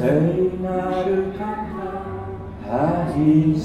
聖なる方愛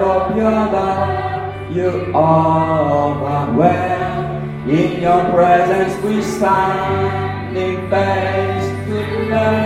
of your love, you overwhelm. In your presence we stand in face to.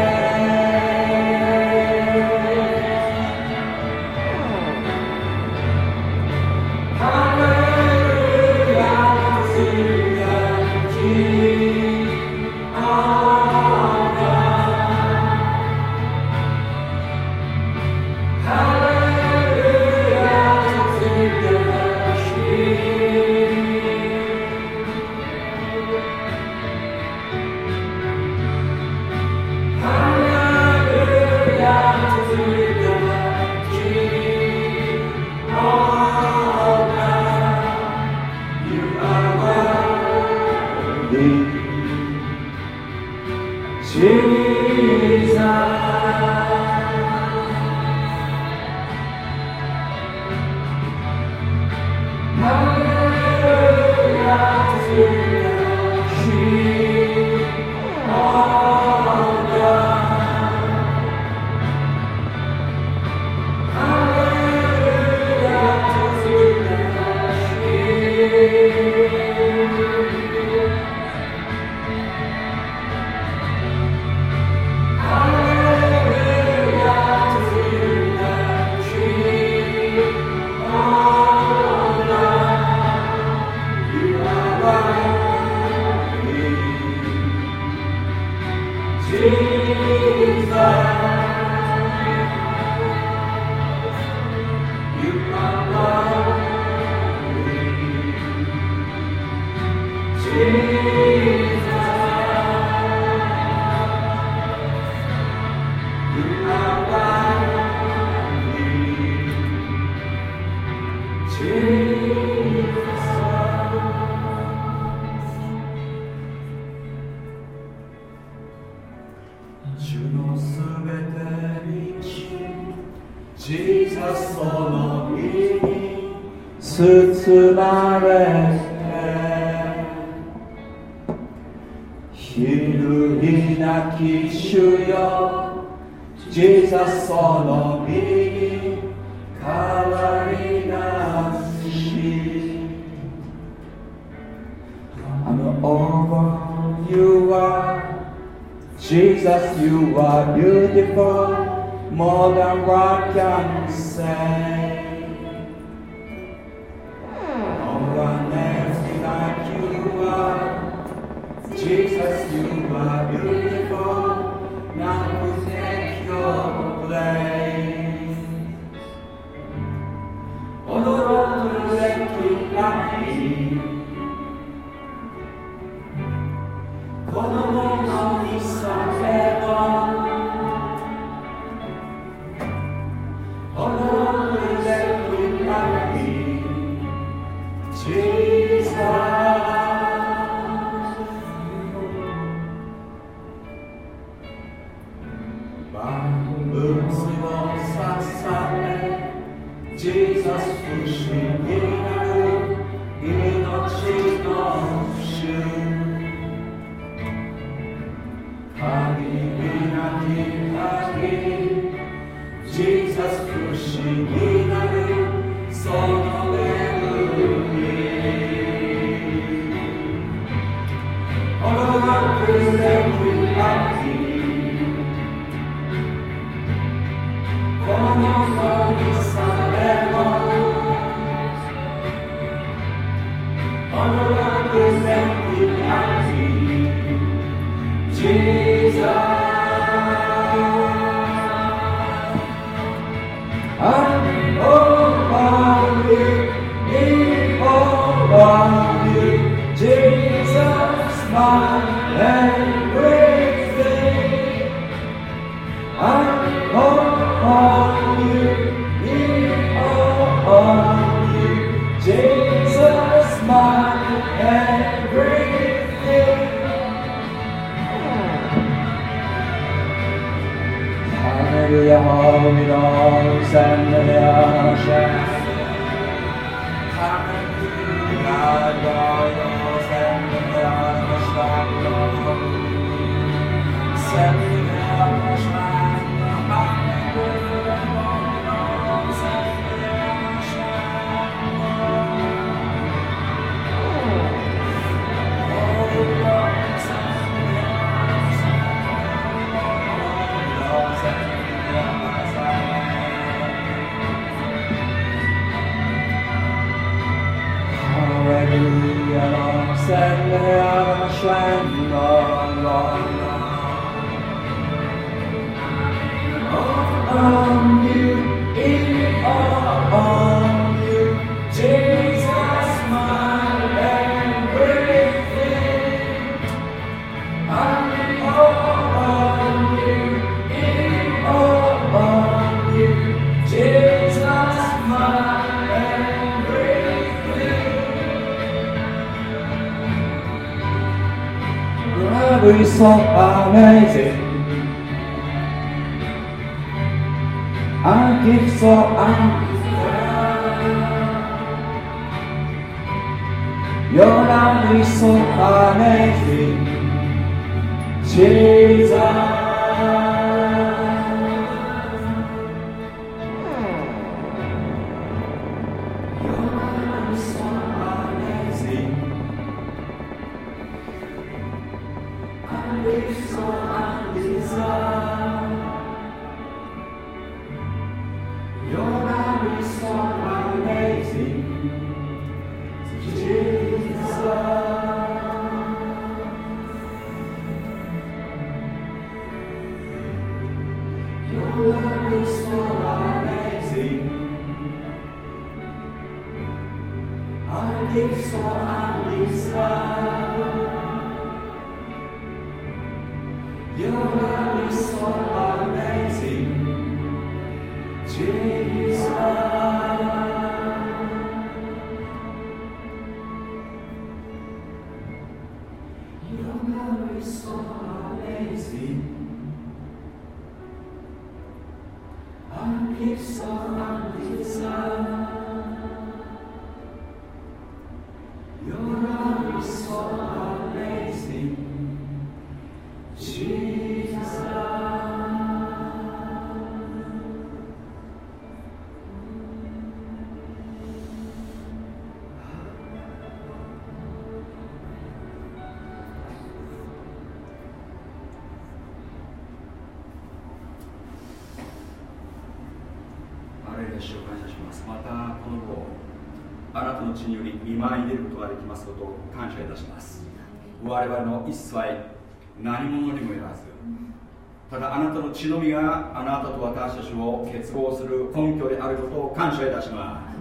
私たちを結合する根拠であることを感謝いたします。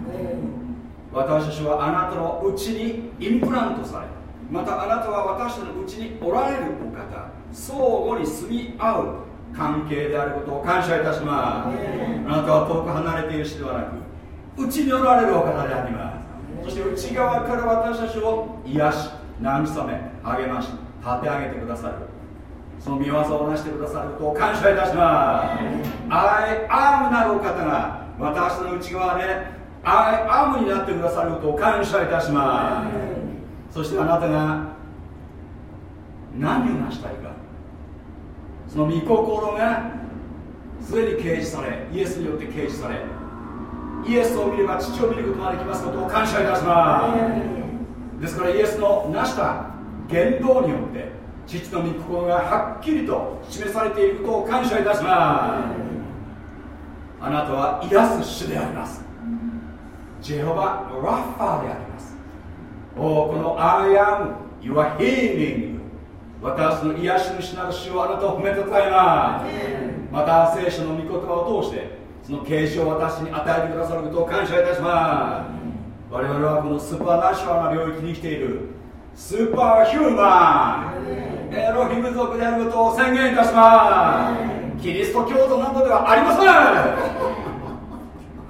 私たちはあなたのうちにインプラントされまたあなたは私たちのうちにおられるお方相互に住み合う関係であることを感謝いたします。あなたは遠く離れている人ではなくうちにおられるお方であります。そして内側から私たちを癒し慰め励まし立て上げてくださる。その見業をなしてくださることを感謝いたします。アイアームなるお方が私の内側でアイアームになってくださることを感謝いたします。そしてあなたが何を成したいか。その御心がすでに掲示されイエスによって掲示されイエスを見れば父を見ることができますことを感謝いたします。ですからイエスの成した言動によって父の御心がはっきりと示されていることを感謝いたします。あなたは癒す主であります。ジェホバ・ラッファーであります。おこの I am your healing 私の癒し主なる主をあなたを褒めたたえます。また聖書の御言葉を通してその啓示を私に与えてくださることを感謝いたします。我々はこのスーパーナショナルな領域に生きている。スーパーヒューマン。エロヒム族であることを宣言いたします。キリスト教徒などではありません。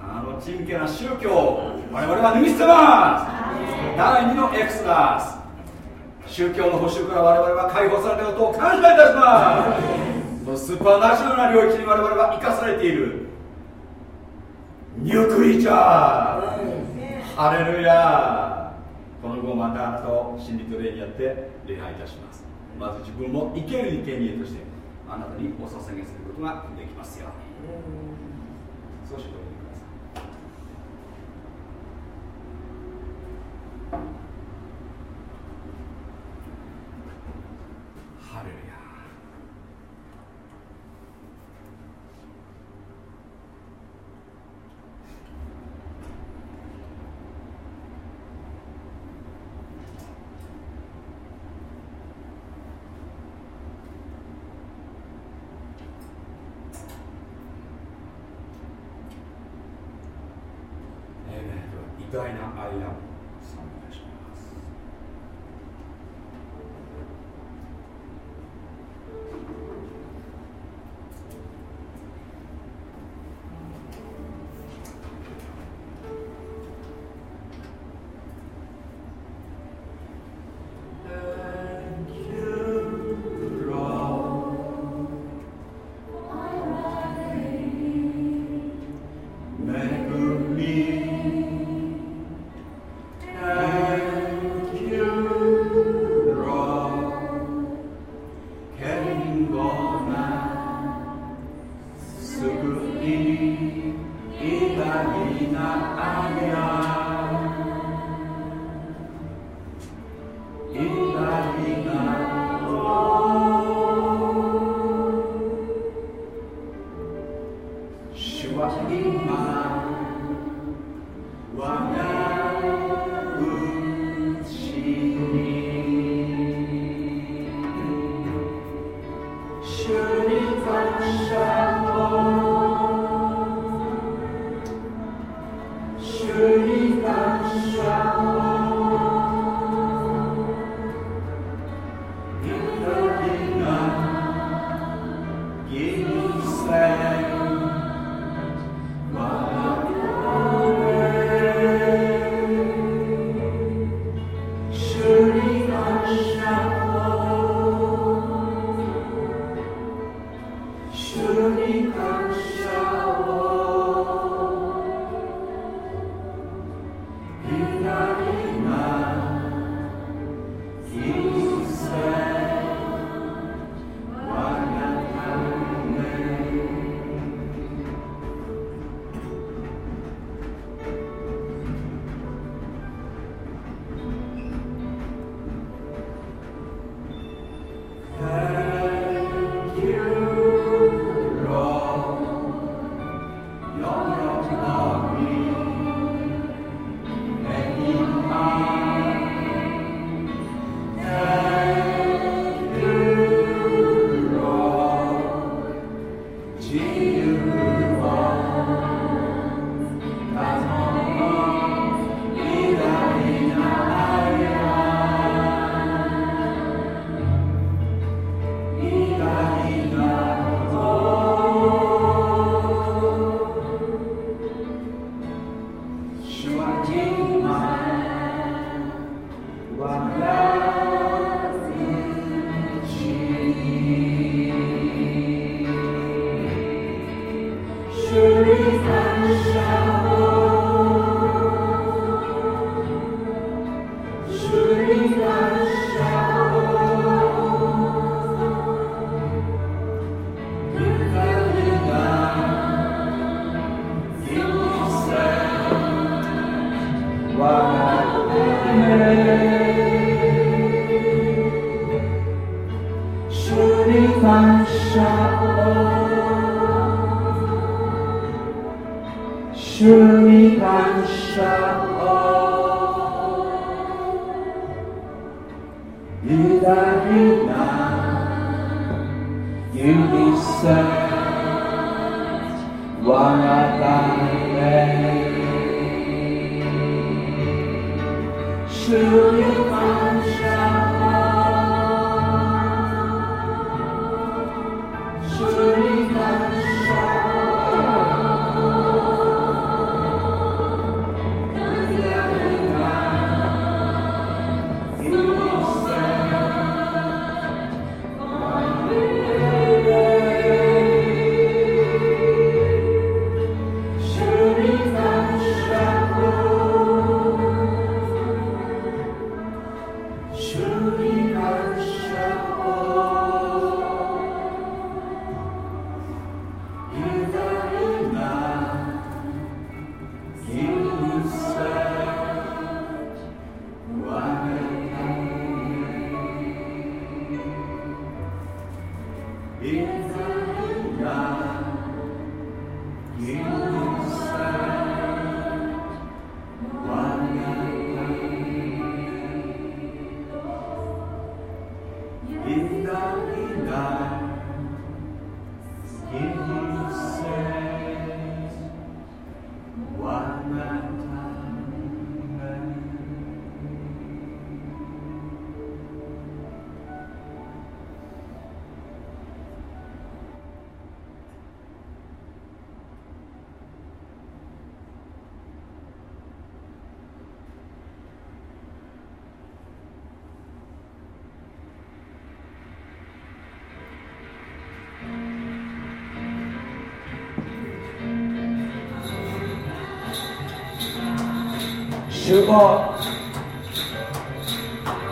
あのちんけな宗教我々は脱ぎ捨てます。第2のエクスダス。宗教の保守から我々は解放されたことを感謝いたします。スーパーナショナルな領域に我々は生かされている。ニュークリーチャー。ハレルヤこの後またあなたを真理と礼にやって礼拝いたします。まず自分も生ける生贄としてあなたにお捧げすることができますように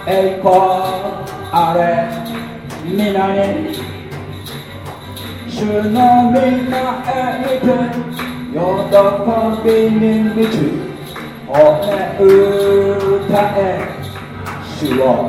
栄光あれ皆に主の御前にて喜びに満ち骨歌え主を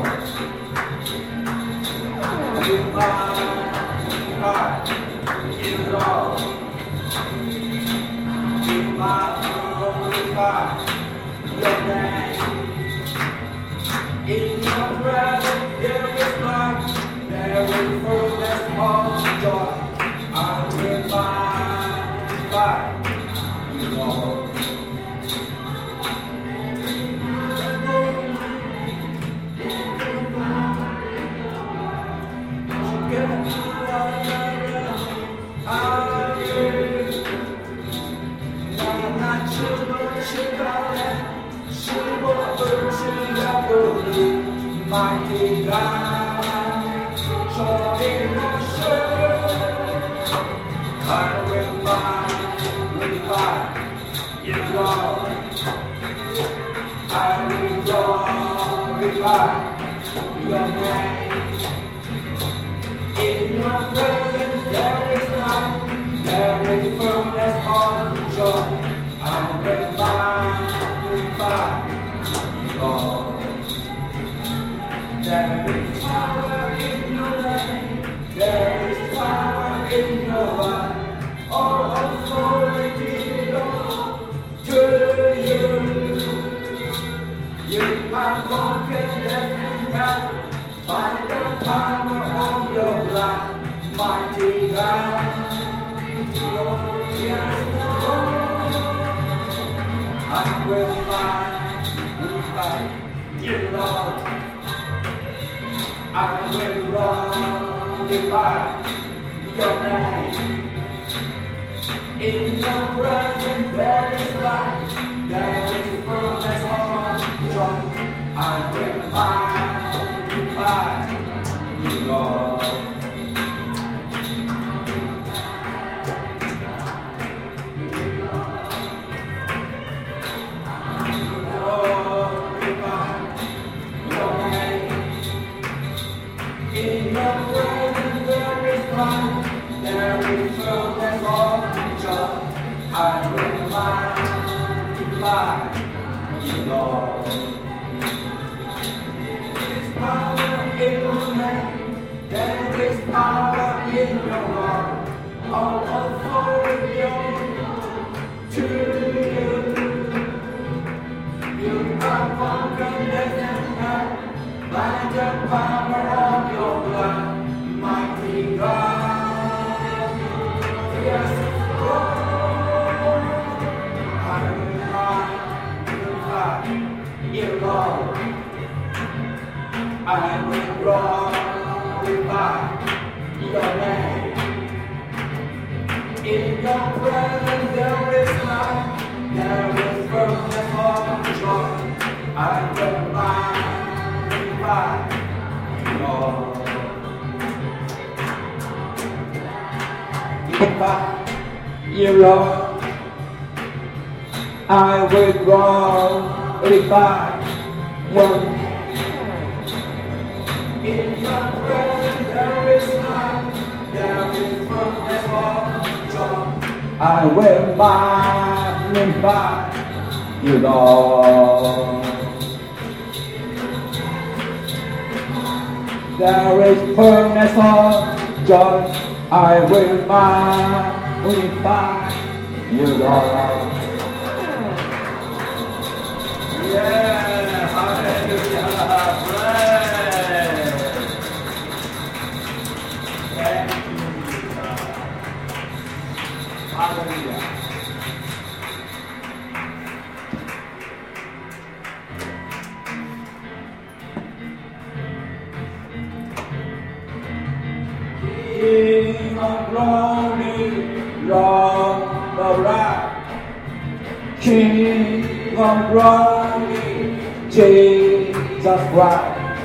back Europe. I will grow it back in my presence there is life, there is forever I will buy me back you Lord. There is fullness of joy. I will buy, we buy, you don't of glory, Lord the right. King of glory, Jesus Christ.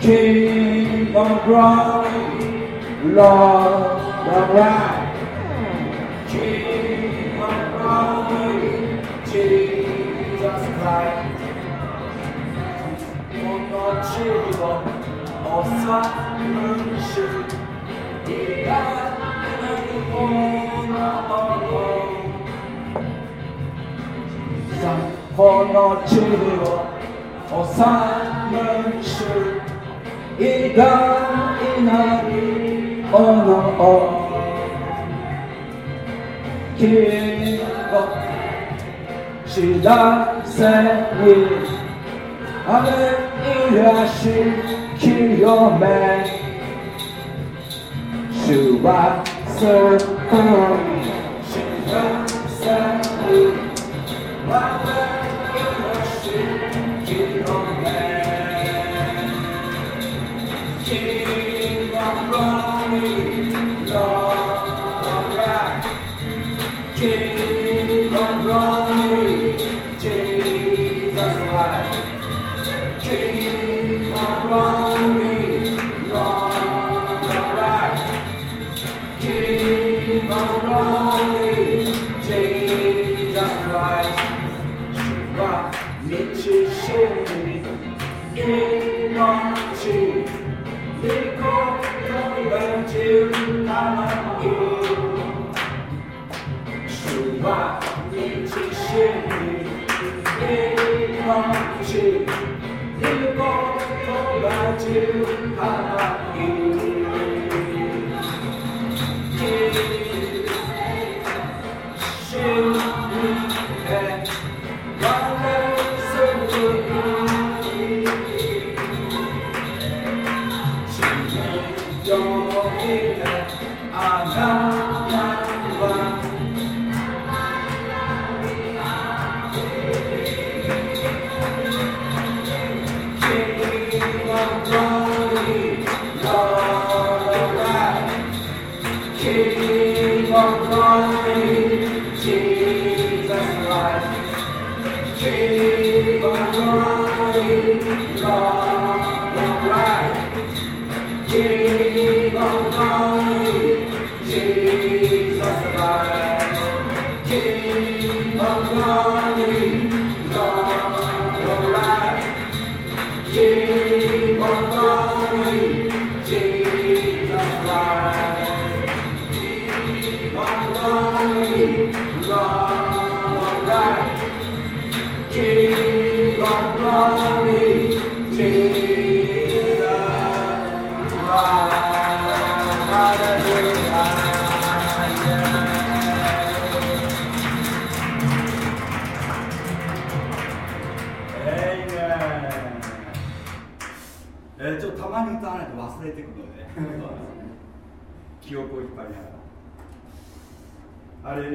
King of glory, Lord the right. King of glory, Jesus Christ. Oh, Dieu, mon sang, この地を治む主偉大なるもの君を知らせにあれいらし清め主はすぐ知らせ主は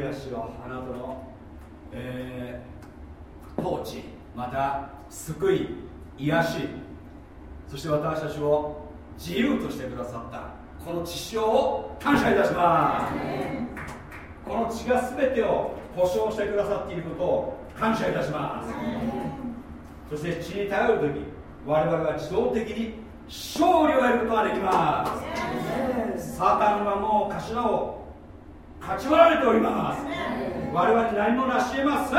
ヤ主よあなたの、えー統治、また救い、癒し、そして私たちを自由としてくださったこの血潮を感謝いたします。この血が全てを保証してくださっていることを感謝いたします。そして血に頼る時我々は自動的に勝利を得ることができます。サタンはもう頭を勝ち割られております。我々何もなし得ません。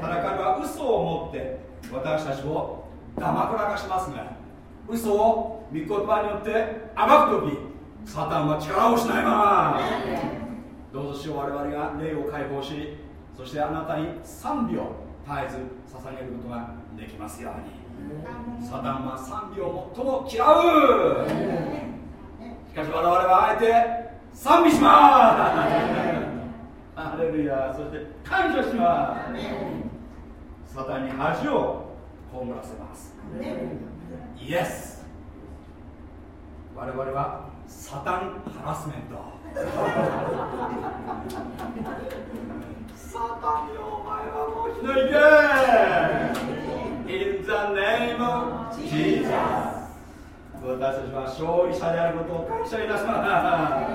ただ彼は嘘を持って私たちを黙くらかしますが嘘を御言葉によって暴く時サタンは力を失います。どうぞしよう我々が霊を解放しそしてあなたに賛美を絶えず捧げることができますように。サタンは賛美を最も嫌う。しかし我々はあえて賛美します。ハレルヤ。そして感謝します。サタンに恥を葬らせます。イエス我々はサタンハラスメント。サタンよお前はもうひどいけ In the name of Jesus 私たちは勝利者であることを感謝いたしま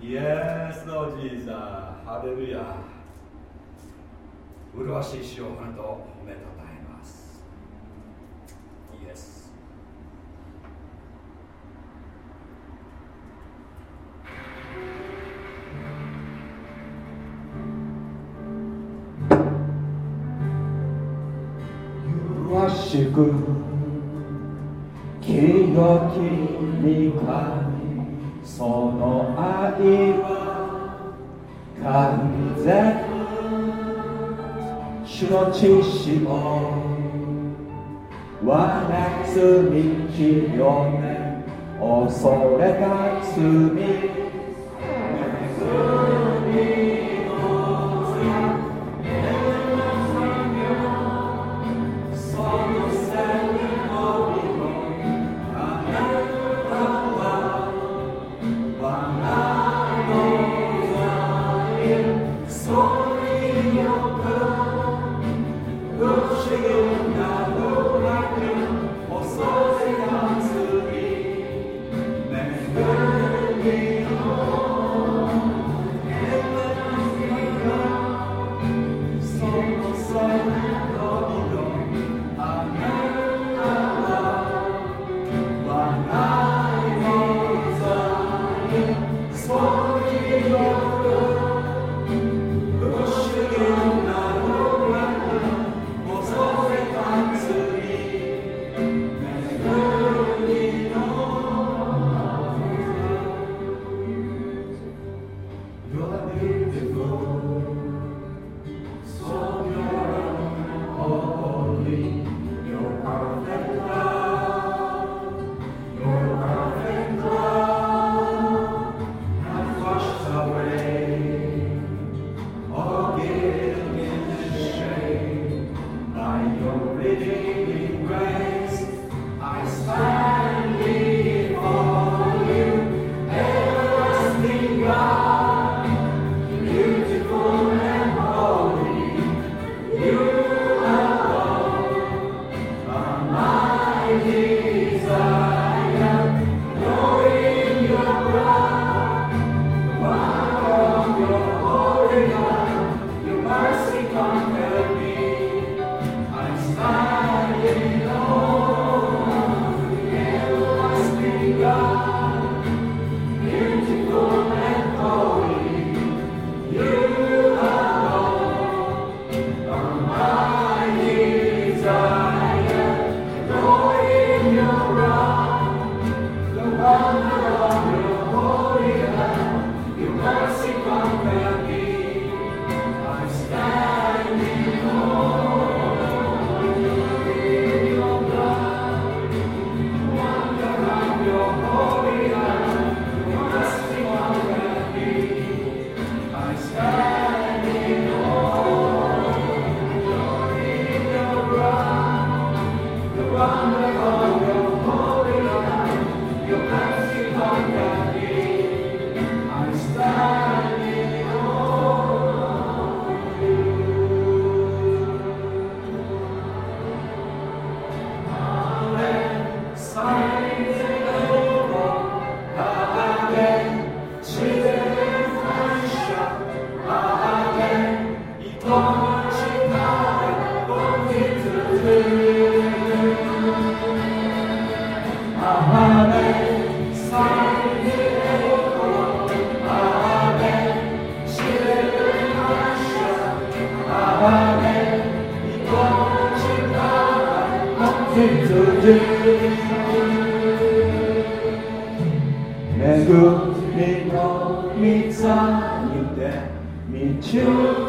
す。イエスのジーザーハレルヤ麗しい死をあなたを褒めたたえます。イエスしく。清きに神その愛は完全主の知識を。我が罪清め恐れが罪。恵みの御座にて道を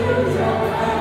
to the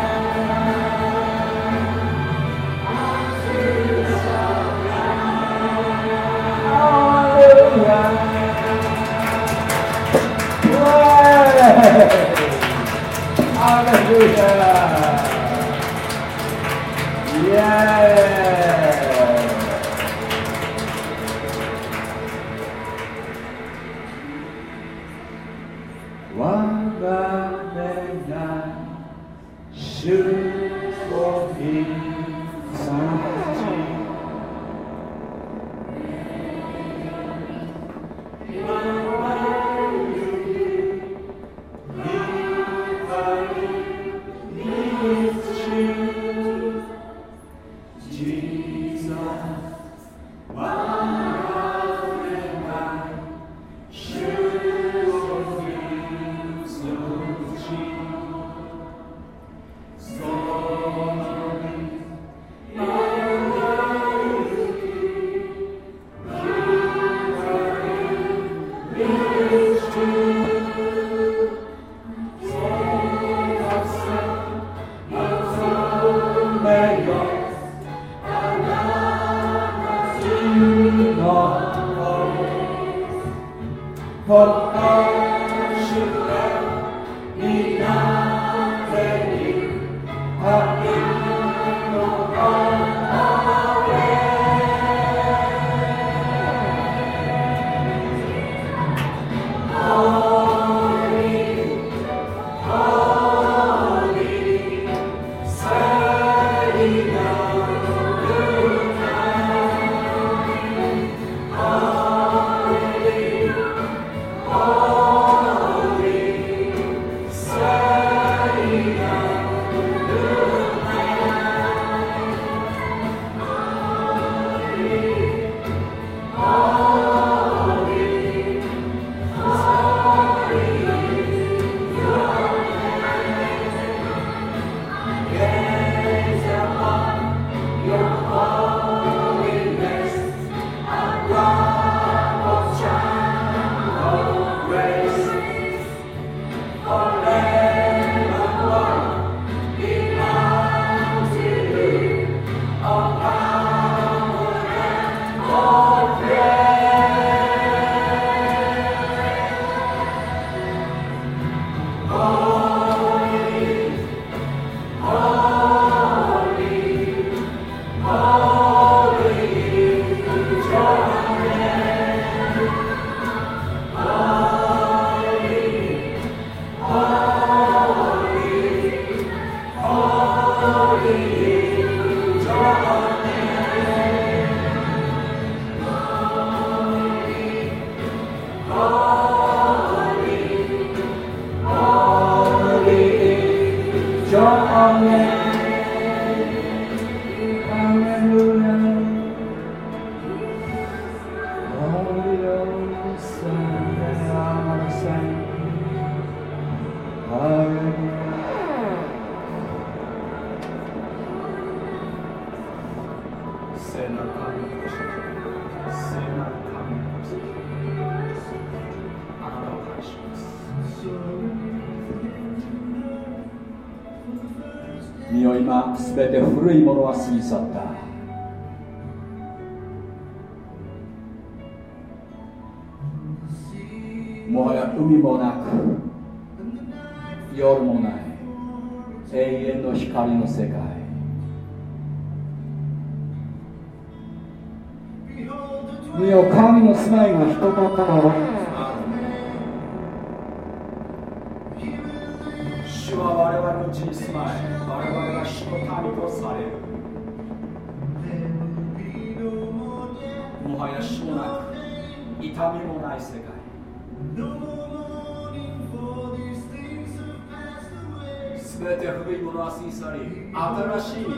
新しい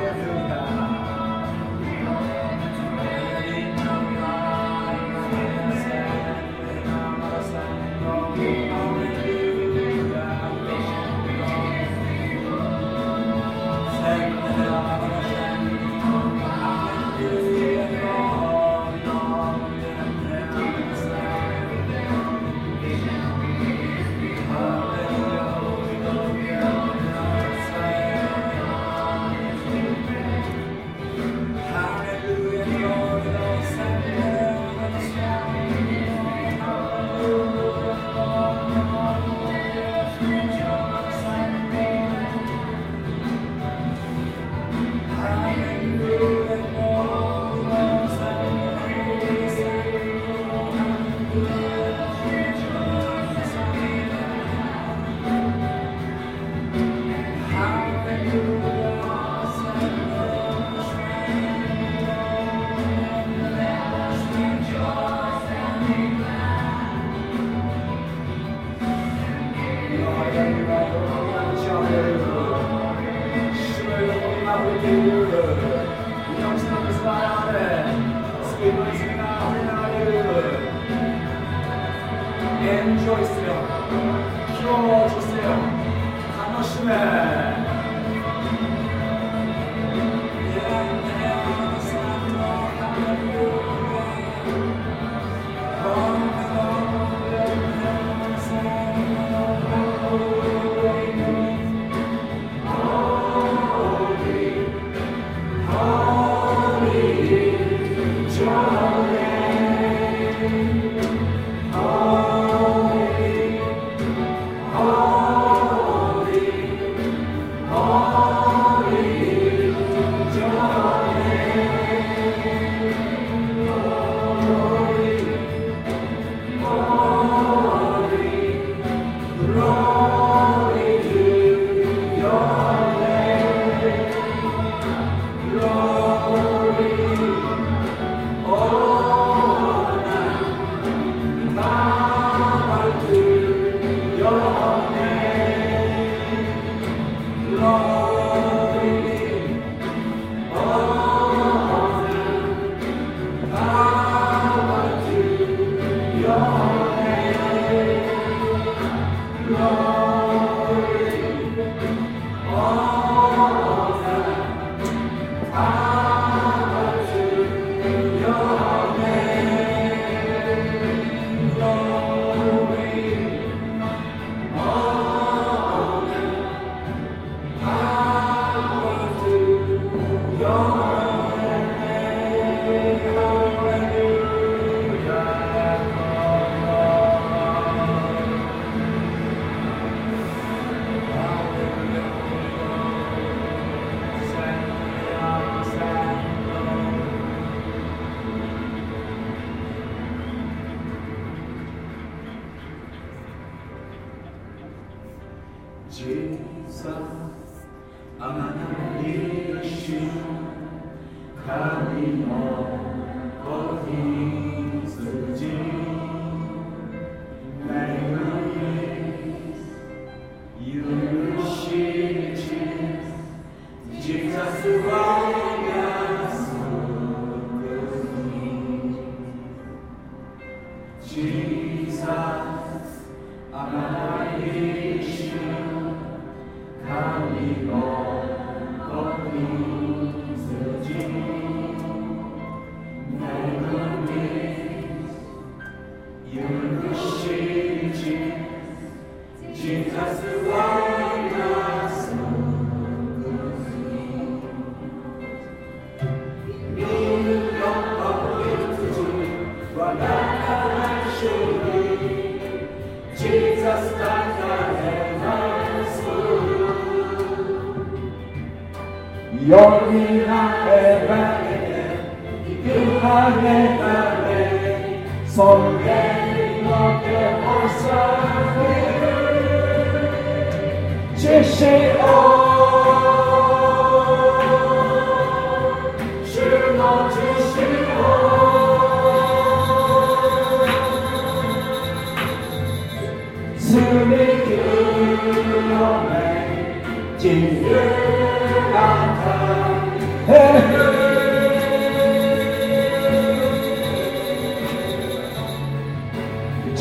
되었습니다.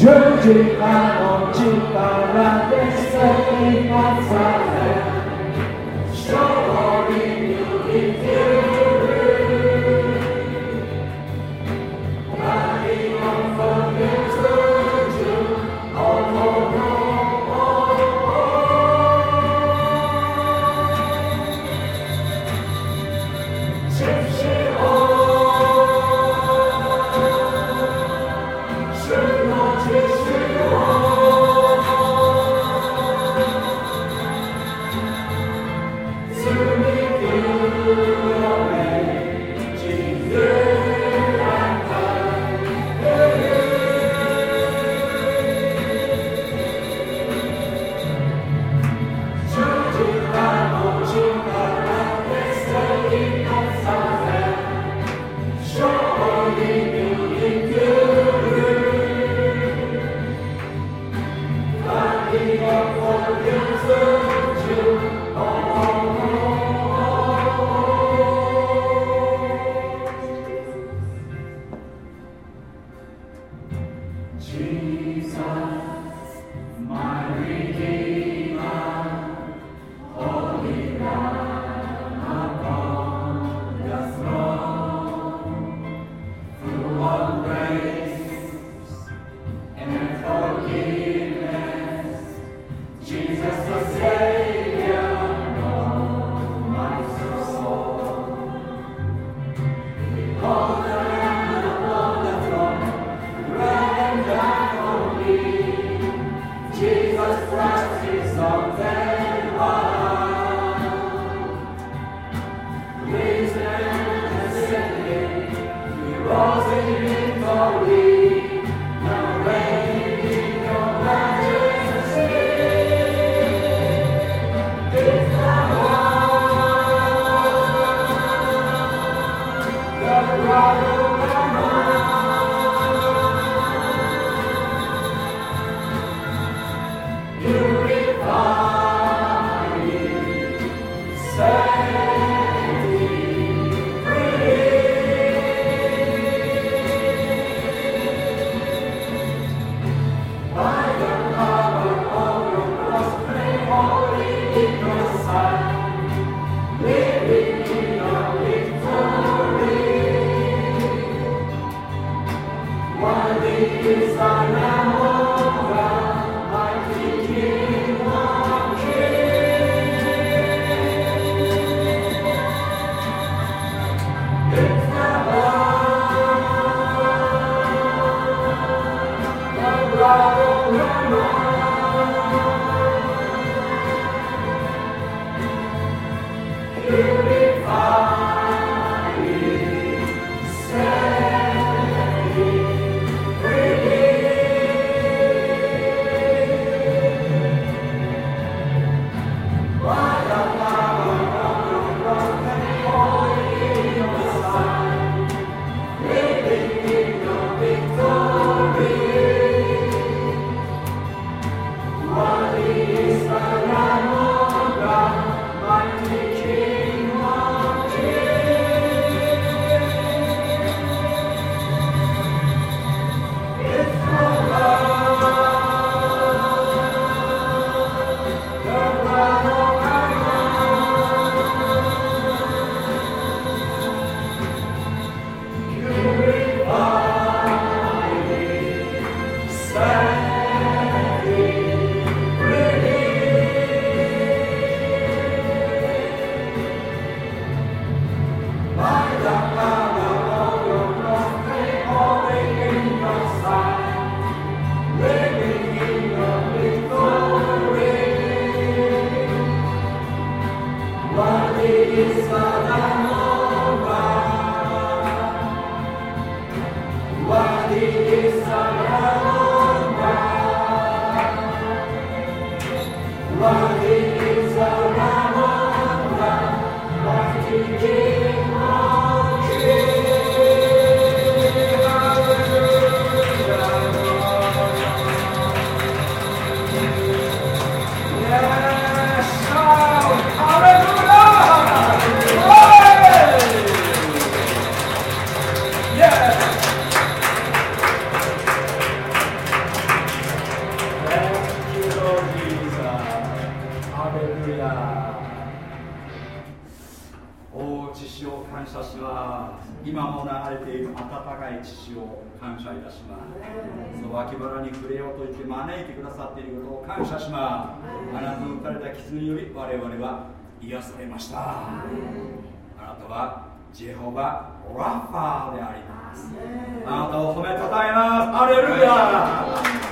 Święta noci, para desek i na salę, ルヤお父を感謝しは今も流れている温かい父を感謝いたします。その脇腹に触れようと言って招いてくださっていることを感謝しますあなたの打たれた傷により我々は癒されましたあなたはジェホバ・ラッファーであります。あなたを褒めたたえます。アレルヤ。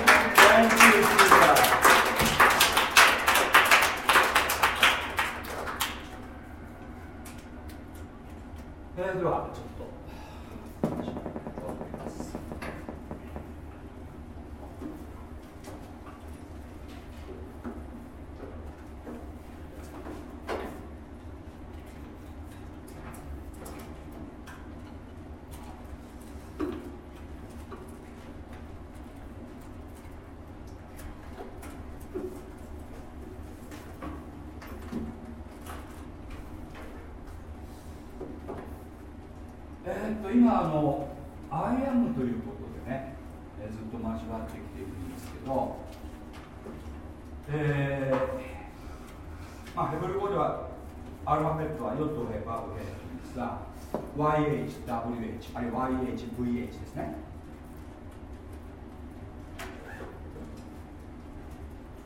YHVH ですね。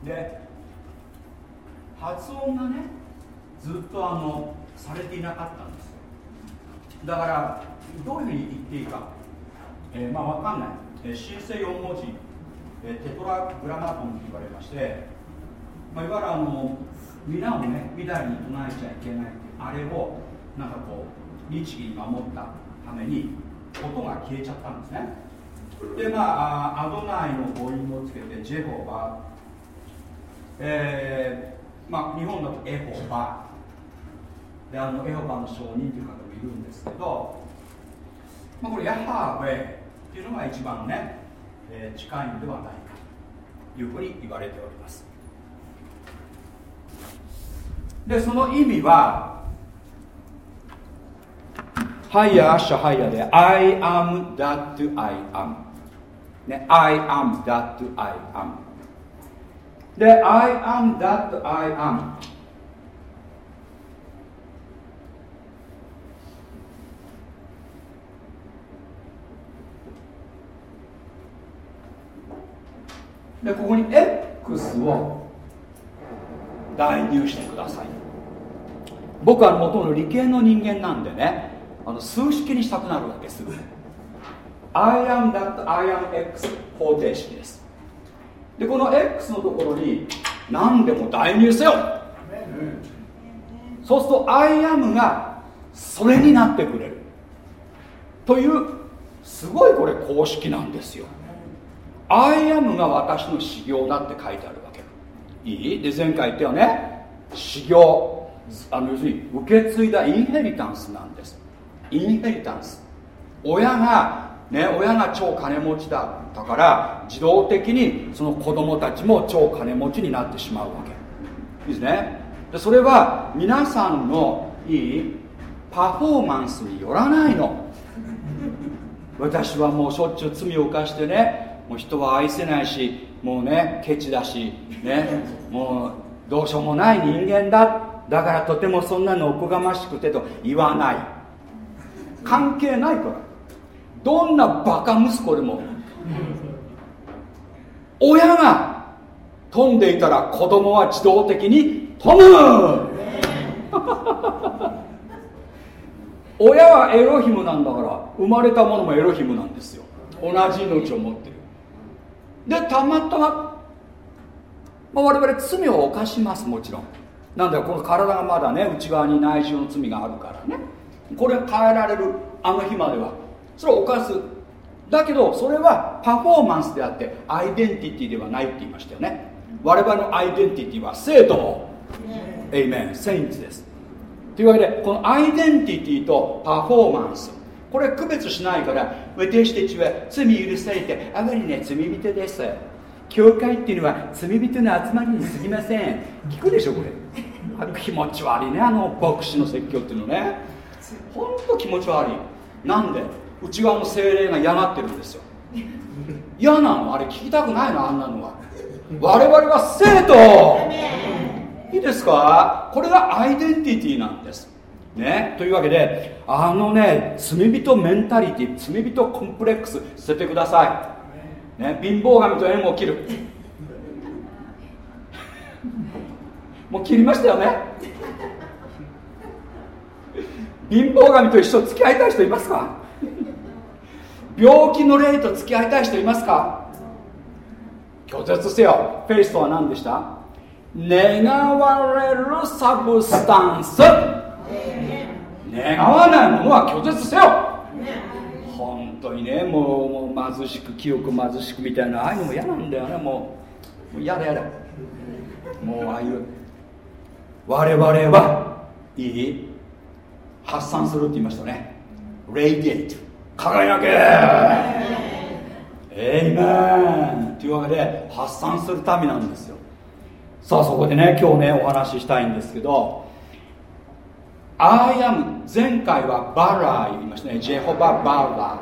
で発音がねずっとあのされていなかったんですだからどういうふうに言っていいか、えー、まあわかんない、えー、4文字、え、テトラグラマトンと言われまして、まあ、いわゆるあの皆をね未来に唱えちゃいけないあれをなんかこう日儀に守ったために音が消えちゃったんですね。でまあアドナイの母音をつけてジェホバ。えー、まあ日本だとエホバ。であのエホバの証人という方もいるんですけど、まあ、これヤハーウェっていうのが一番ね、えー、近いのではないかというふうに言われております。でその意味はハイヤーシャハイヤーで I am that I am. ね I am that I am. で I am that I am. でここに X を代入してください。僕は元の理系の人間なんでね。あの数式にしたくなるわけすぐ。I am that I am X 方程式です。でこの X のところに何でも代入せよ。そうすると I am がそれになってくれる。というすごいこれ公式なんですよ。I am が私の修行だって書いてあるわけ。いい？で前回言ったよね。修行。あの要するに受け継いだインヘリタンスなんです。インヘリタンス。親がね親が超金持ちだったから自動的にその子供たちも超金持ちになってしまうわけ。いいですね。でそれは皆さんのいいパフォーマンスによらないの。私はもうしょっちゅう罪を犯してねもう人は愛せないしもうねケチだしねもうどうしようもない人間だ。だからとてもそんなのおこがましくてと言わない。関係ないから。どんなバカ息子でも。親が飛んでいたら子供は自動的に飛ぶ。親はエロヒムなんだから生まれたものもエロヒムなんですよ。同じ命を持ってる。でたまたま、まあ、我々罪を犯しますもちろん。なんだこの体がまだね内側に内心の罪があるからね。これ変えられるあの日までは。それを犯すだけどそれはパフォーマンスであってアイデンティティではないって言いましたよね。我々のアイデンティティは生徒。エイメンセインツです。というわけでこのアイデンティティとパフォーマンス。これ区別しないから私たちは罪許されてあまりね罪人です。教会っていうのは罪人の集まりにすぎません。聞くでしょこれ。あ気持ち悪いねあの牧師の説教っていうのねほんと気持ち悪い。なんで？内側の精霊が嫌がってるんですよ。嫌なの？あれ聞きたくないの？あんなのは。我々は生徒。いいですか？これがアイデンティティなんです。ね、というわけであのね罪人メンタリティ罪人コンプレックス捨ててください、ね、貧乏神と縁を切る。もう切りましたよね？貧乏神と一緒付き合いたい人いますか？病気の霊と付き合いたい人いますか？拒絶せよ。フェイスとは何でした？願われるサブスタンス。願わないものは拒絶せよ。本当にねもうもう貧しく清く貧しくみたいなああいうのも嫌なんだよねもう嫌だ嫌だ。もうああいう我々はいい？発散するって言いましたね。 Radiate 輝け!エイメンというわけで発散するためなんですよ。さあそこでね今日ねお話ししたいんですけど I am 前回はバラー言いましたね。ジェホバ・バーラ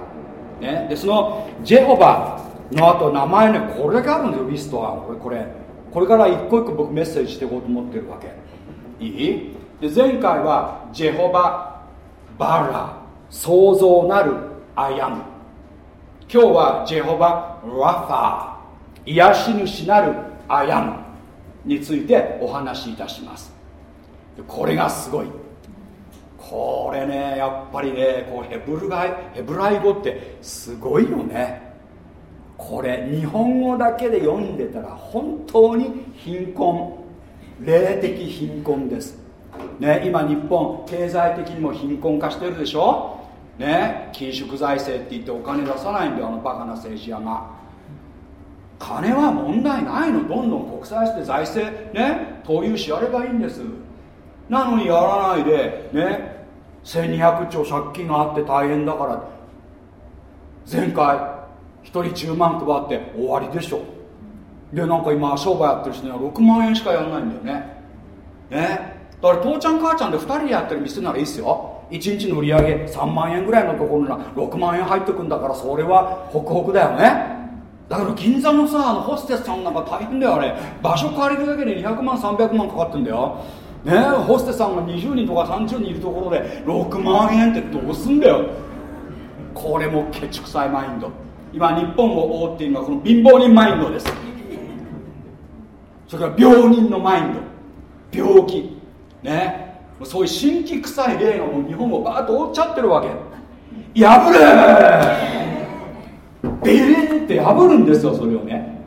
ー、ね、でそのジェホバの後名前ねこれだけあるんだよリストは。これこれこれから一個一個僕メッセージしていこうと思ってるわけ。いい？で前回はジェホバ・バラ創造なる I am。今日はジェホバ・ラファー癒し主なる I am についてお話しいたします。これがすごい。これねやっぱりねこうヘブル語ヘブライ語ってすごいよね。これ日本語だけで読んでたら本当に貧困。霊的貧困です。ね今日本経済的にも貧困化してるでしょ？ね緊縮財政って言ってお金出さないんだよあのバカな政治家が。金は問題ないの。どんどん国債して財政ね投融資やればいいんです。なのにやらないでね1200兆借金があって大変だから前回1人10万配って終わりでしょ。でなんか今商売やってる人には6万円しかやらないんだよね。ね。だから父ちゃん母ちゃんで2人でやってる店ならいいっすよ。1日の売り上げ3万円ぐらいのところなら6万円入ってくんだからそれはホクホクだよね。だから銀座のさあのホステスさんなんか大変だよあれ。場所借りるだけで200万300万かかってんだよ。ねホステスさんが20人とか30人いるところで6万円ってどうすんだよ。これもケチくさいマインド。今日本を覆っているのはこの貧乏人マインドです。それから病人のマインド。病気。ね。そういう神気臭い霊がもう日本をバーッと覆っちゃってるわけ。破れ！ベレンって破るんですよそれをね。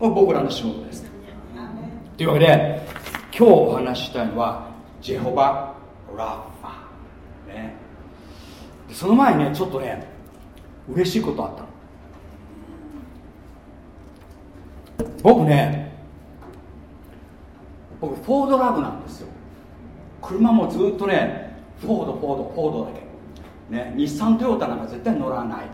僕らの仕事です。というわけで今日お話ししたいのはジェホバ・ラッファね。その前にねちょっとね嬉しいことあったの。僕ね僕フォード love なんですよ。車もずっとねフォードフォードフォードだけ。ね日産トヨタなんか絶対乗らない。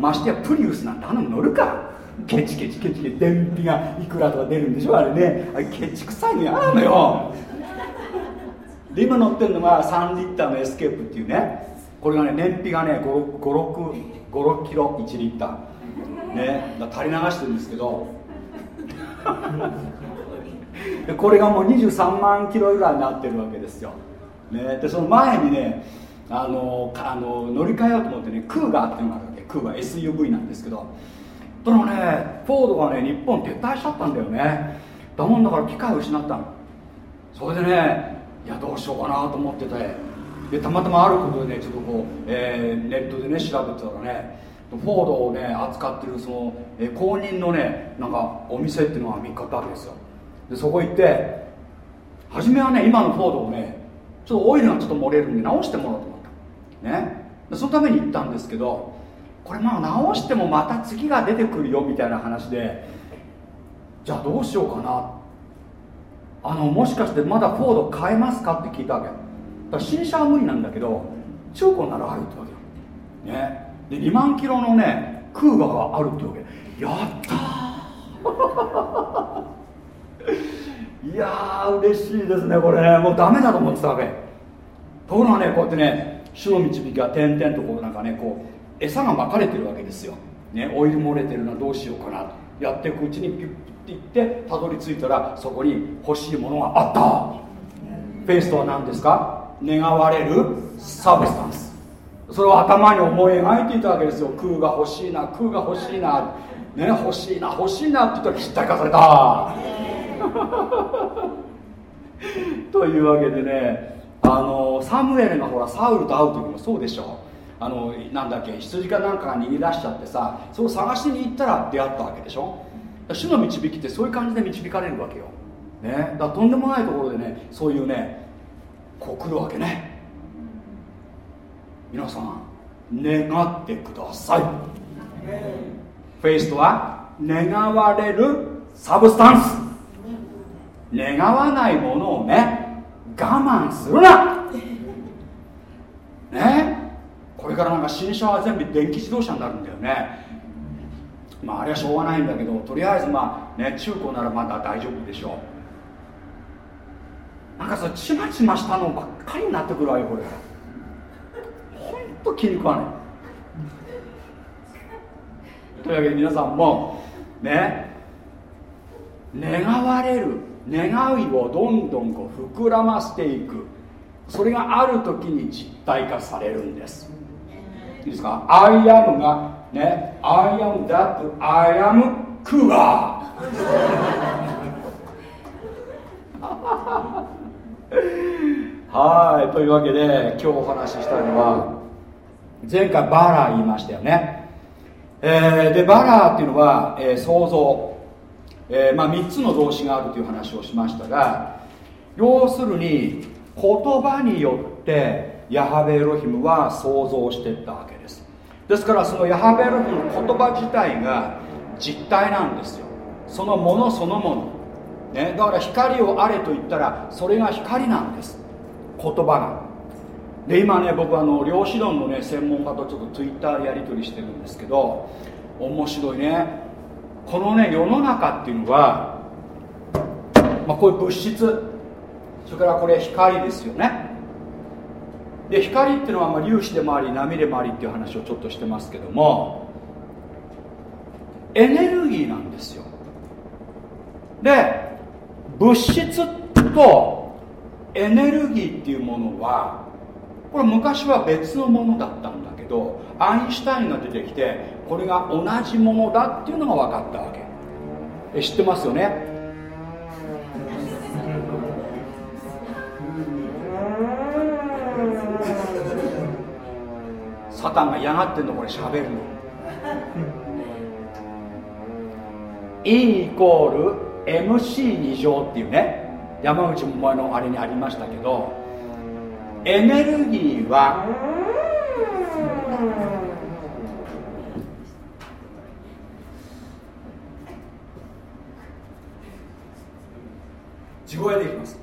ましてやプリウスなんてあんなの乗るか。ケチケチケチケチ。燃費がいくらとか出るんでしょあれね。あれケチ臭いの嫌なのよで今乗ってるのが3リッターのエスケープっていうね。これがね燃費がね56キロ1リッター。ね垂れ流してるんですけど。これがもう23万キロぐらいになってるわけですよ、ね、でその前にねあのあの乗り換えようと思ってねクーガーっていうのがあるわけ。クーガー SUV なんですけど。そのねフォードがね日本撤退しちゃったんだよね。だもんだから機会を失ったの。それでねいやどうしようかなと思ってて。でたまたまあることでねちょっとこう、えー、ネットでね調べてたらねフォードをね扱ってるその、えー、公認のねなんかお店っていうのが見つかったわけですよ。でそこ行って初めはね今のフォードをねちょっとオイルがちょっと漏れるんで直してもらおうと思った。ね。でそのために行ったんですけどこれまあ直してもまた次が出てくるよみたいな話でじゃあどうしようかな。あのもしかしてまだフォード買えますかって聞いたわけ。だから新車は無理なんだけど中古ならあるってわけよ、ね、で2万キロのねクーがあるってわけ。やったー。いやー嬉しいですねこれ。ねもうダメだと思ってたわけ。ところがねこうやってね主の導きが点々とこうなんかねこう餌がまかれてるわけですよ、ね、オイル漏れてるのはどうしようかな。とやっていくうちにピュッピュッていってたどり着いたらそこに欲しいものがあった。フェイスとは何ですか？願われる substance。それを頭に思い描いていたわけですよ。車が欲しいな車が欲しいな。ね欲しいな欲しいなって言ったらひったりかされた。というわけでねあのサムエルがほらサウルと会う時もそうでしょ。あのなんだっけ羊かなんかが逃げ出しちゃってさそれを探しに行ったら出会ったわけでしょ。主の導きってそういう感じで導かれるわけよ、ね、だとんでもないところでねそういうねこう来るわけね。皆さん願ってください。フェイスとは願われるサブスタンス願わないものをね我慢するな。ね？これからなんか新車は全部電気自動車になるんだよね。まああれはしょうがないんだけどとりあえずまあね中古ならまだ大丈夫でしょう。なんかさちまちましたのばっかりになってくるわよこれ。ほんと気に食わないというわけで皆さんもね？願われる願いをどんどんこう膨らませていく。それがある時に実体化されるんです。いいですか？I am がね I am that I am cougar はいというわけで今日お話ししたいのは前回バラー言いましたよね、えー、でバラーっていうのは、えー、想像、えーまあ、3つの動詞があるという話をしましたが要するに言葉によってヤハベエロヒムは想像していったわけです。ですからそのヤハベエロヒムの言葉自体が実体なんですよ。そのものそのもの、ね、だから光をあれと言ったらそれが光なんです。言葉が。で今ね僕あの量子論のね専門家とちょっとツイッターでやり取りしてるんですけど面白いね。このね世の中っていうのは、まあ、こういう物質。それからこれ光ですよね。で光っていうのはまあ粒子でもあり波でもありっていう話をちょっとしてますけどもエネルギーなんですよ。で物質とエネルギーっていうものはこれ昔は別のものだったんだけどアインシュタインが出てきてこれが同じものだっていうのが分かったわけ。え知ってますよね？サタンが嫌がってんのこれ喋るの。E イコール MC2 乗っていうね。山口百恵のあれにありましたけどエネルギーは地声でいきます。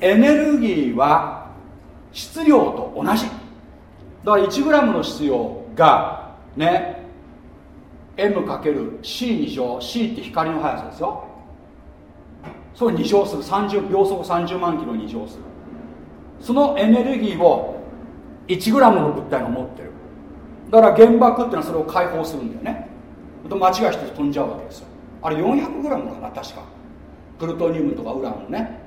エネルギーは質量と同じ。だから 1g の質量がね m×c2 乗 c って光の速さですよ。それ2乗する。30秒速30万キロ2乗する。そのエネルギーを 1g の物体が持ってる。だから原爆っていうのはそれを解放するんだよね。と間違いして飛んじゃうわけですよ。あれ 400g かな確か。プルトニウムとかウランのね。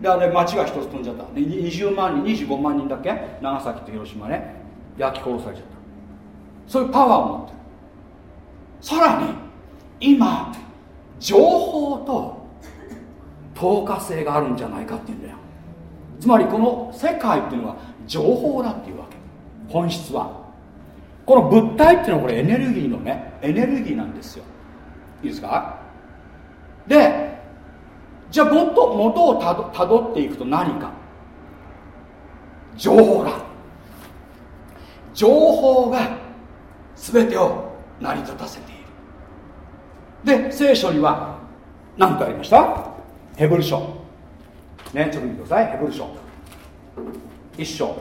であれ間違い一つ飛んじゃった。20万人25万人だっけ？長崎と広島ね焼き殺されちゃった。そういうパワーを持ってる。さらに今情報と透過性があるんじゃないかっていうんだよ。つまりこの世界っていうのは情報だっていうわけ。本質は。この物体っていうのはこれエネルギーのねエネルギーなんですよ。いいですか？でじゃあもっと元をたどたどっていくと何か。情報が。情報が全てを成り立たせている。で聖書には何とありました？ヘブル書。ねちょっと見てください。ヘブル書。一章。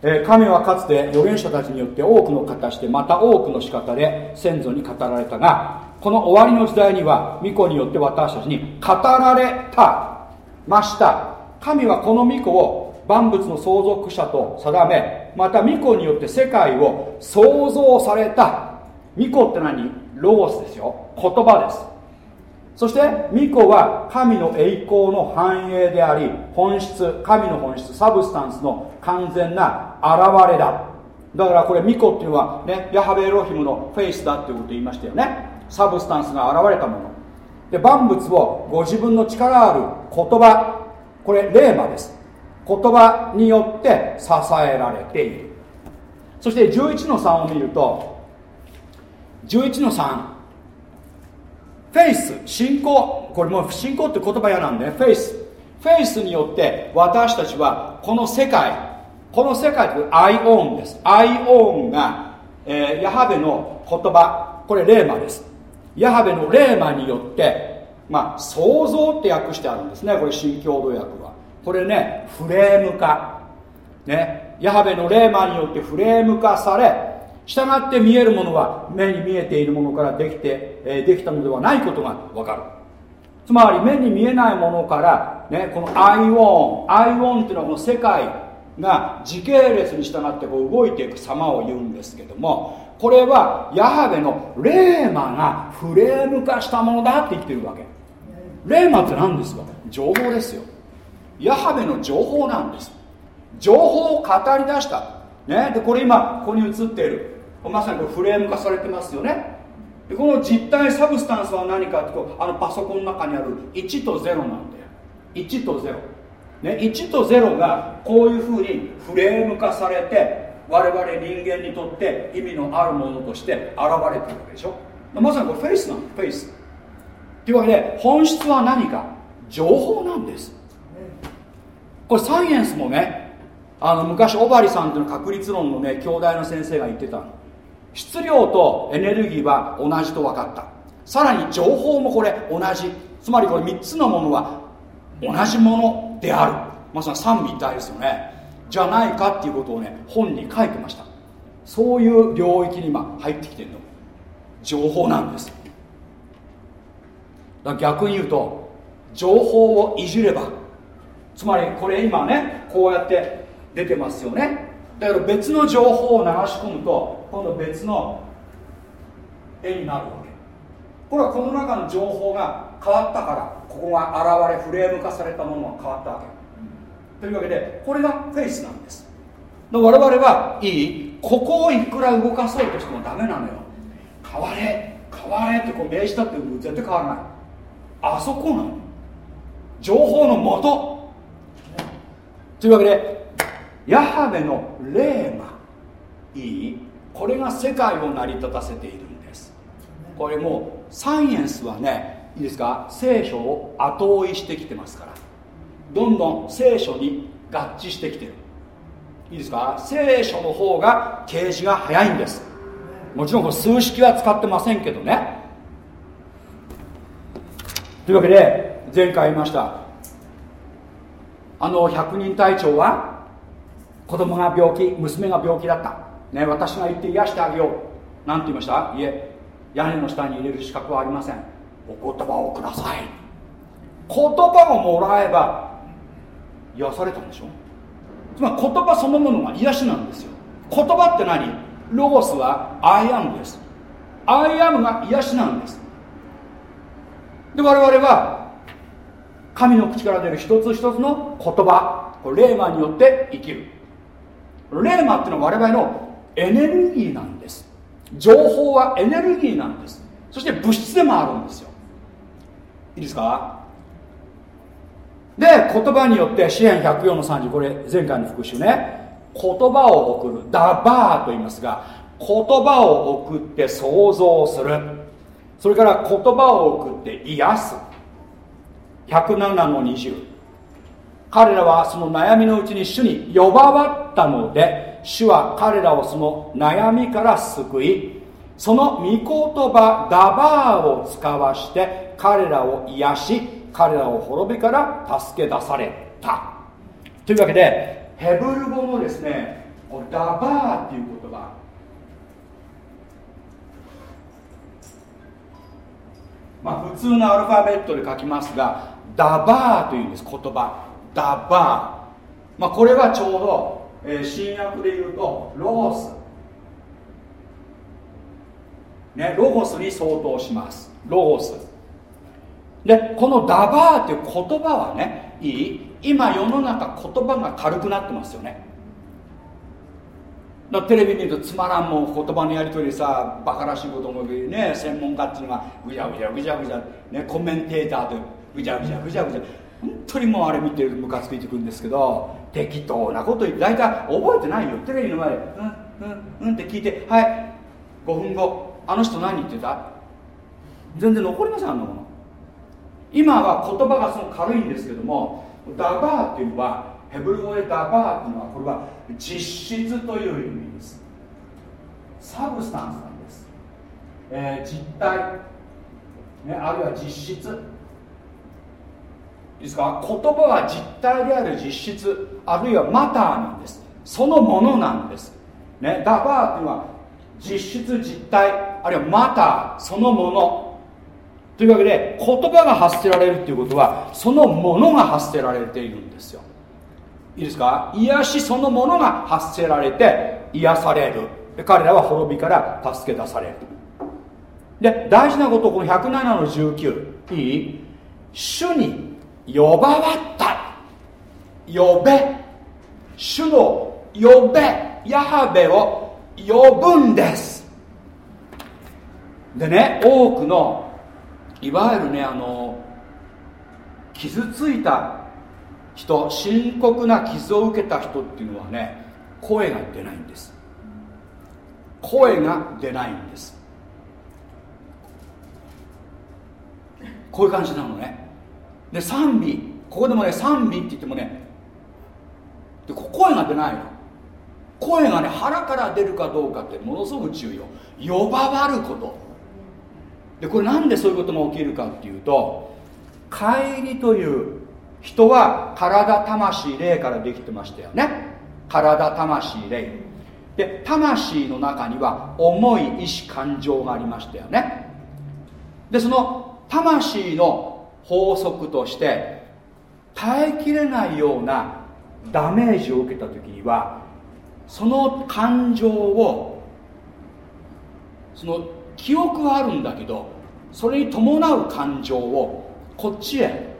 神はかつて預言者たちによって多くの形でまた多くの仕方で先祖に語られたがこの終わりの時代には巫女によって私たちに語られた。ました。神はこの御子を万物の相続者と定めまた御子によって世界を創造された。御子って何？ロゴスですよ。言葉です。そして御子は神の栄光の反映であり本質神の本質 substance の完全な現れだ。だからこれ御子っていうのはねヤハベエロヒムのフェイスだっていうこと言いましたよね。 substance が現れたもの。で万物をご自分の力ある言葉。これレーマです。言葉によって支えられている。そして11の3を見ると11の3フェイス信仰。これもう信仰って言葉嫌なんで。フェイスフェイスによって私たちはこの世界。この世界というアイオーンです。アイオーンが、えー、ヤハベの言葉。これレーマです。ヤハベのレーマによってまあ創造って訳してあるんですね。これ新共同訳は。これねフレーム化。ね。ヤハベのレーマによってフレーム化され従って見えるものは目に見えているものからできて、えー、できたのではないことがわかる。つまり目に見えないものから、ね、このアイオンアイオンっていうのはこの世界が時系列に従ってこう動いていく様を言うんですけどもこれはヤハベのレーマがフレーム化したものだって言ってるわけ。レーマって何ですか？情報ですよ。ヤハベの情報なんです。情報を語り出した。ねでこれ今ここに映っている。まさにこれフレーム化されてますよね。でこの実体サブスタンスは何かっていうとあのパソコンの中にある1と0なんだよ。1と0、ね、1と0がこういうふうにフレーム化されて我々人間にとって意味のあるものとして現れてるわけでしょ。まさにこれフェイスなんフェイス。というわけで本質は何か。情報なんです。これサイエンスもねあの昔小針さんというの確率論のね兄弟の先生が言ってたの。質量とエネルギーは同じと分かった。さらに情報もこれ同じ。つまりこれ3つのものは同じものである。まさに三位一体ですよね。じゃないかっていうことをね本に書いてました。そういう領域に今入ってきてるの。情報なんです。だ逆に言うと情報をいじればつまりこれ今ねこうやって出てますよね。だから別の情報を流し込むと今度別の絵になるわけ。これはこの中の情報が変わったからここが現れフレーム化されたものが変わったわけ。というわけでこれがフェイスなんです。我々はいいここをいくら動かそうとしてもダメなのよ。変われ変われってこう命じたって絶対変わらない。あそこなの。情報のもとというわけでヤハベの霊がいい？これが世界を成り立たせているんです。これもうサイエンスはねいいですか？聖書を後追いしてきてますから。どんどん聖書に合致してきてる。いいですか？聖書の方が掲示が早いんです。もちろんこ数式は使ってませんけどね。というわけで前回言いました。あの百人隊長は子供が病気娘が病気だった、ね、私が行って癒してあげよう。なんて言いました？いえ屋根の下に入れる資格はありません。お言葉をください。言葉をもらえば癒されたんでしょ？つまり言葉そのものが癒しなんですよ。言葉って何？ロゴスは I am です。 I am が癒しなんです。で我々は神の口から出る一つ一つの言葉これレーマによって生きる。レーマっていうのは我々のエネルギーなんです。情報はエネルギーなんです。そして物質でもあるんですよ。いいですか？で言葉によって支援104の30これ前回の復習ね。言葉を送る。ダバーと言いますが言葉を送って想像する。それから言葉を送って癒す。107の20彼らはその悩みのうちに主に呼ばわったので主は彼らをその悩みから救いその御言葉ダバーを使わして彼らを癒し彼らを滅びから助け出された。というわけでヘブル語のですねダバーっていう言葉。まあ普通のアルファベットで書きますがダバーというんです言葉。ダバー、まあ、これはちょうど、えー、新約で言うとロゴス。ねロゴスに相当します。ロゴス。でこのダバーっていう言葉はねいい？今世の中言葉が軽くなってますよね。だテレビ見るとつまらんもん言葉のやり取りさバカらしいこともね専門家っていうのがぐちゃぐちゃぐちゃぐちゃ、ね、コメンテーターでぐちゃぐちゃぐちゃぐちゃ。本当にもうあれ見てるとムカついてくるんですけど適当なこと言って大体覚えてないよ。テレビの前でうんうんうんって聞いてはい5分後あの人何言ってた？全然残りませんあんなもの。今は言葉がその軽いんですけどもダバーっていうのはヘブル語でダバーっていうのはこれは実質という意味です。サブスタンスなんです、えー、実体、ね、あるいは実質。いいですか？言葉は実体である実質あるいはマターなんです。そのものなんです、ね、ダバーっていうのは実質実体あるいはマターそのもの。というわけで言葉が発せられるっていうことはそのものが発せられているんですよ。いいですか？癒しそのものが発せられて癒される。で彼らは滅びから助け出される。で大事なことこの107の19いい？主に呼ばわった。呼べ。主の呼べ。ヤハベを呼ぶんです。でね多くのいわゆるねあの傷ついた人深刻な傷を受けた人っていうのはね声が出ないんです。声が出ないんです。こういう感じなのね。で賛美。ここでもね賛美って言ってもねで声が出ないの。声がね腹から出るかどうかってものすごく重要。呼ばわること。でこれなんでそういうことが起きるかっていうと帰りという人は体魂霊からできてましたよね。体魂霊。で魂の中には重い意志感情がありましたよね。でその魂の法則として耐えきれないようなダメージを受けた時にはその感情をその記憶はあるんだけどそれに伴う感情をこっちへ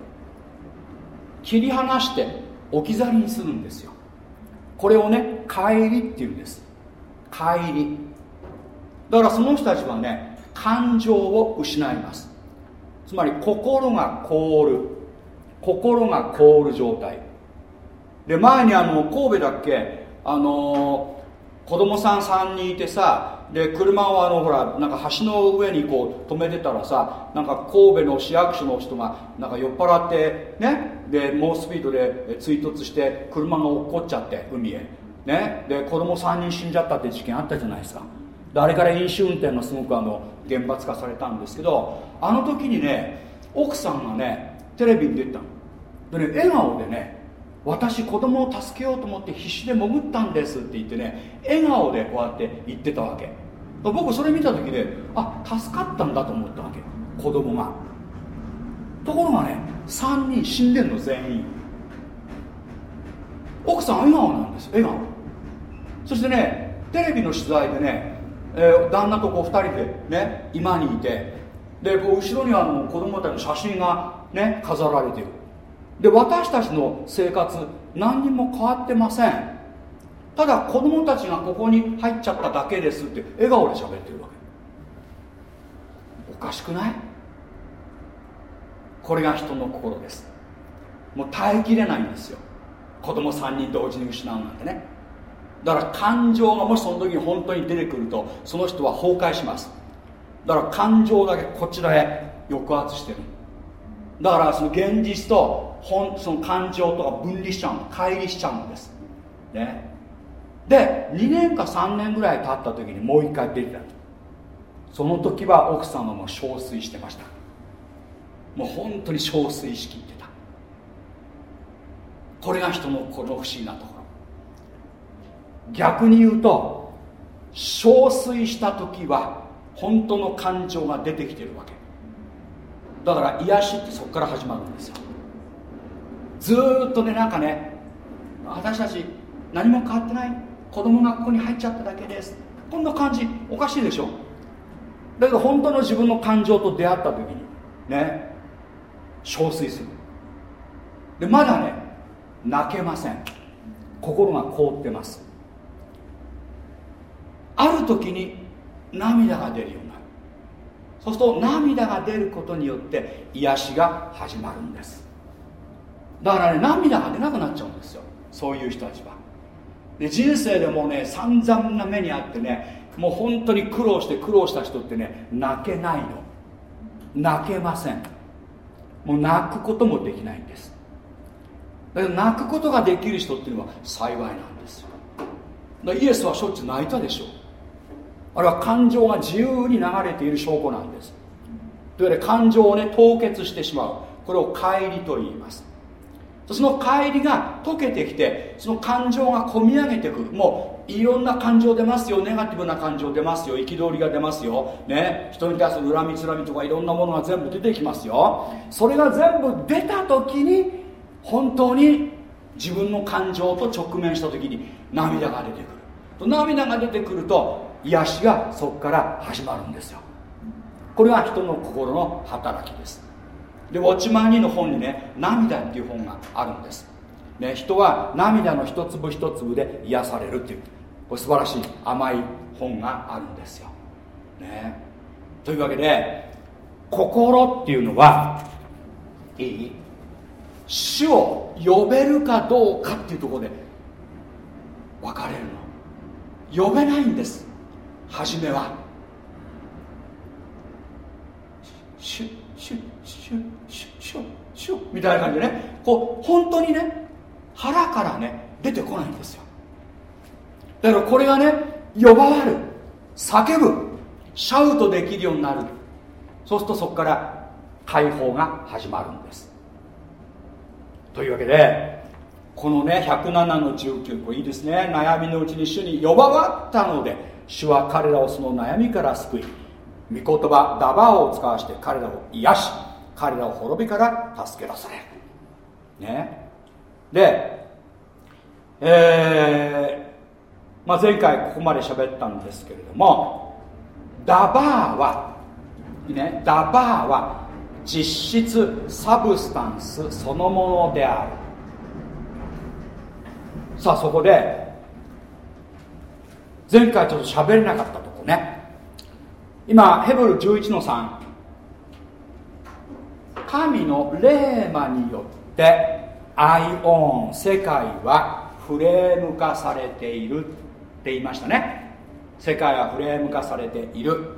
切り離して置き去りにするんですよ。これをね帰りっていうんです。帰り。だからその人たちはね感情を失います。つまり心が凍る。心が凍る状態。で前にあの神戸だっけ？あのー、子供さん3人いてさで車をあのほらなんか橋の上にこう止めてたらさなんか神戸の市役所の人がなんか酔っ払ってね？で猛スピードで追突して車が落っこっちゃって海へ。ね？で子供3人死んじゃったって事件あったじゃないですか。あれから飲酒運転がすごくあの厳罰化されたんですけどあの時にね奥さんがねテレビに出たの。でね笑顔でね私子供を助けようと思って必死で潜ったんですって言ってね笑顔でこうやって言ってたわけ。僕それ見た時であ助かったんだと思ったわけ。子供が。ところがね3人死んでんの全員。奥さん笑顔なんです。笑顔。そしてねテレビの取材でね、えー、旦那とこう2人でね今にいて。でこう後ろにはあの子供たちの写真がね飾られている。で私たちの生活何にも変わってません。ただ子供たちがここに入っちゃっただけですって笑顔で喋ってるわけ。おかしくない？これが人の心です。もう耐えきれないんですよ。子供3人同時に失うなんてね。だから感情がもしその時に本当に出てくるとその人は崩壊します。だから感情だけこちらへ抑圧してる。だからその現実と本その感情とか分離しちゃう乖離しちゃうんです。ね。で2年か3年ぐらい経った時にもう一回出てた。その時は奥様も憔悴してました。もう本当に憔悴しきってた。これが人のこの不思議なところ。逆に言うと憔悴した時は本当の感情が出てきてるわけ。だから癒しってそこから始まるんですよ。ずっとねなんかね私たち何も変わってない。子供がここに入っちゃっただけです。こんな感じ。おかしいでしょ。だけど本当の自分の感情と出会った時にね憔悴する。でまだね泣けません。心が凍ってます。ある時に涙が出るようになる。そうすると涙が出ることによって癒しが始まるんです。だからね涙が出なくなっちゃうんですよ。そういう人たちは。で人生でもね散々な目にあってねもう本当に苦労して苦労した人ってね泣けないの。泣けません。もう泣くこともできないんです。だけど泣くことができる人っていうのは幸いなんですよ。だイエスはしょっちゅう泣いたでしょう。あれは感情が自由に流れている証拠なんです。というわけで感情をね凍結してしまう。これを乖離と言います。その帰りが溶けてきてその感情が込み上げてく。るもういろんな感情出ますよ。ネガティブな感情出ますよ。憤りが出ますよ、ね、人に対する恨みつらみとかいろんなものが全部出てきますよ。それが全部出た時に本当に自分の感情と直面した時に涙が出てくる。涙が出てくると癒しがそこから始まるんですよ。これが人の心の働きです。でウォッチマン2の本にね涙っていう本があるんです、ね、人は涙の一粒一粒で癒されるっていう。これ素晴らしい甘い本があるんですよ、ね、というわけで心っていうのはいい。主を呼べるかどうかっていうところで分かれるの。呼べないんです。初めは。主シュッシュッシュッシュッシュッみたいな感じでね。こう本当にね腹からね出てこないんですよ。だからこれがね呼ばわる叫ぶシャウトできるようになる。そうするとそこから解放が始まるんです。というわけでこのね107の19これいいですね。悩みのうちに主に呼ばわったので主は彼らをその悩みから救い御言葉ダバーを使わして彼らを癒し彼らを滅びから助け出される。ね。でえー、まあ、前回ここまで喋ったんですけれどもダバーはねダバーは実質サブスタンスそのものである。さあそこで前回ちょっと喋れなかったとこね。今ヘブル11の3神の霊魔によってアイオン世界はフレーム化されているって言いましたね。世界はフレーム化されている。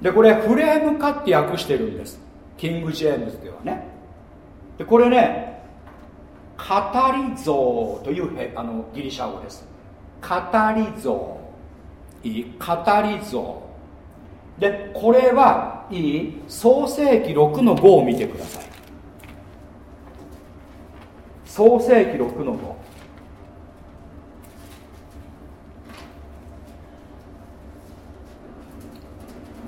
でこれフレーム化って訳してるんです。キング・ジェームズではね。でこれね語り像というあのギリシャ語です。り像。いい？語り像。でこれはいい？創世紀6の5を見てください。創世紀6の5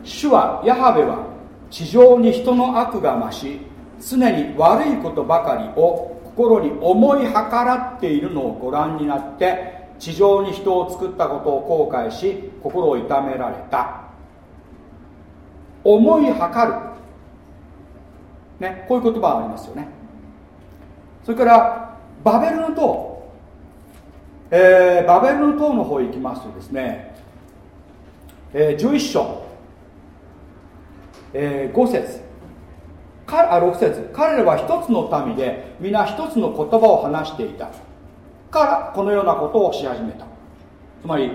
主はヤハベは地上に人の悪が増し常に悪いことばかりを心に思い計らっているのをご覧になって地上に人を作ったことを後悔し心を痛められた。思い計る、ね、こういう言葉がありますよね。それからバベルの塔、えー、バベルの塔の方へ行きますとですね、えー、11章。えー、5節。あ6節。彼らは一つの民で皆一つの言葉を話していた。からこのようなことをし始めた。つまり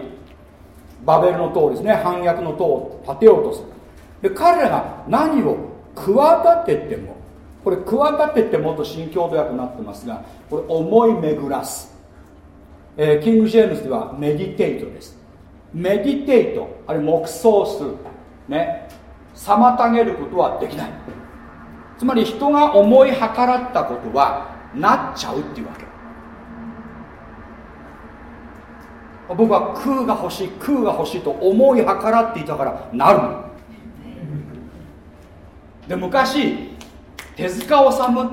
バベルの塔ですね。反逆の塔を建てようとする。で彼らが何を企ててもこれ企ててもと新共同訳になってますがこれ思い巡らす、えー、キング・ジェームズではメディテイトです。メディテイトあれ黙想する。ね。妨げることはできない。つまり人が思い計らったことはなっちゃうっていうわけ。僕は空が欲しい空が欲しいと思い計らっていたからなるで昔手塚治虫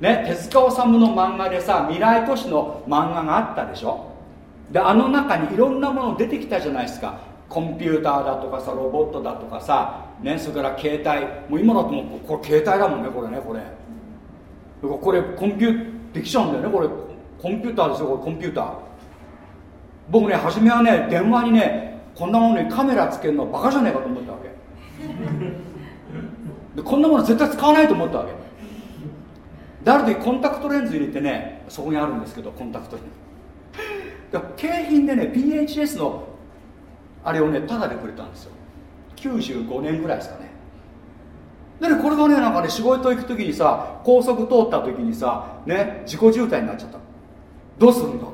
ね手塚治虫の漫画でさ未来都市の漫画があったでしょ。であの中にいろんなもの出てきたじゃないですか。コンピューターだとかさロボットだとかさ、ね、それから携帯。もう今だともうこれ携帯だもんねこれねこれ。これコンピューできちゃうんだよねこれ。コンピューターですよこれコンピューター。僕ね初めはね電話にねこんなものにカメラつけるのバカじゃねえかと思ったわけ。でこんなもの絶対使わないと思ったわけ。である時コンタクトレンズ入れてねそこにあるんですけどコンタクトレンズ景品でね PHS のあれをねタダでくれたんですよ。95年ぐらいですかね。でねこれがねなんかね仕事行く時にさ高速通った時にさね自己渋滞になっちゃった。どうするんだ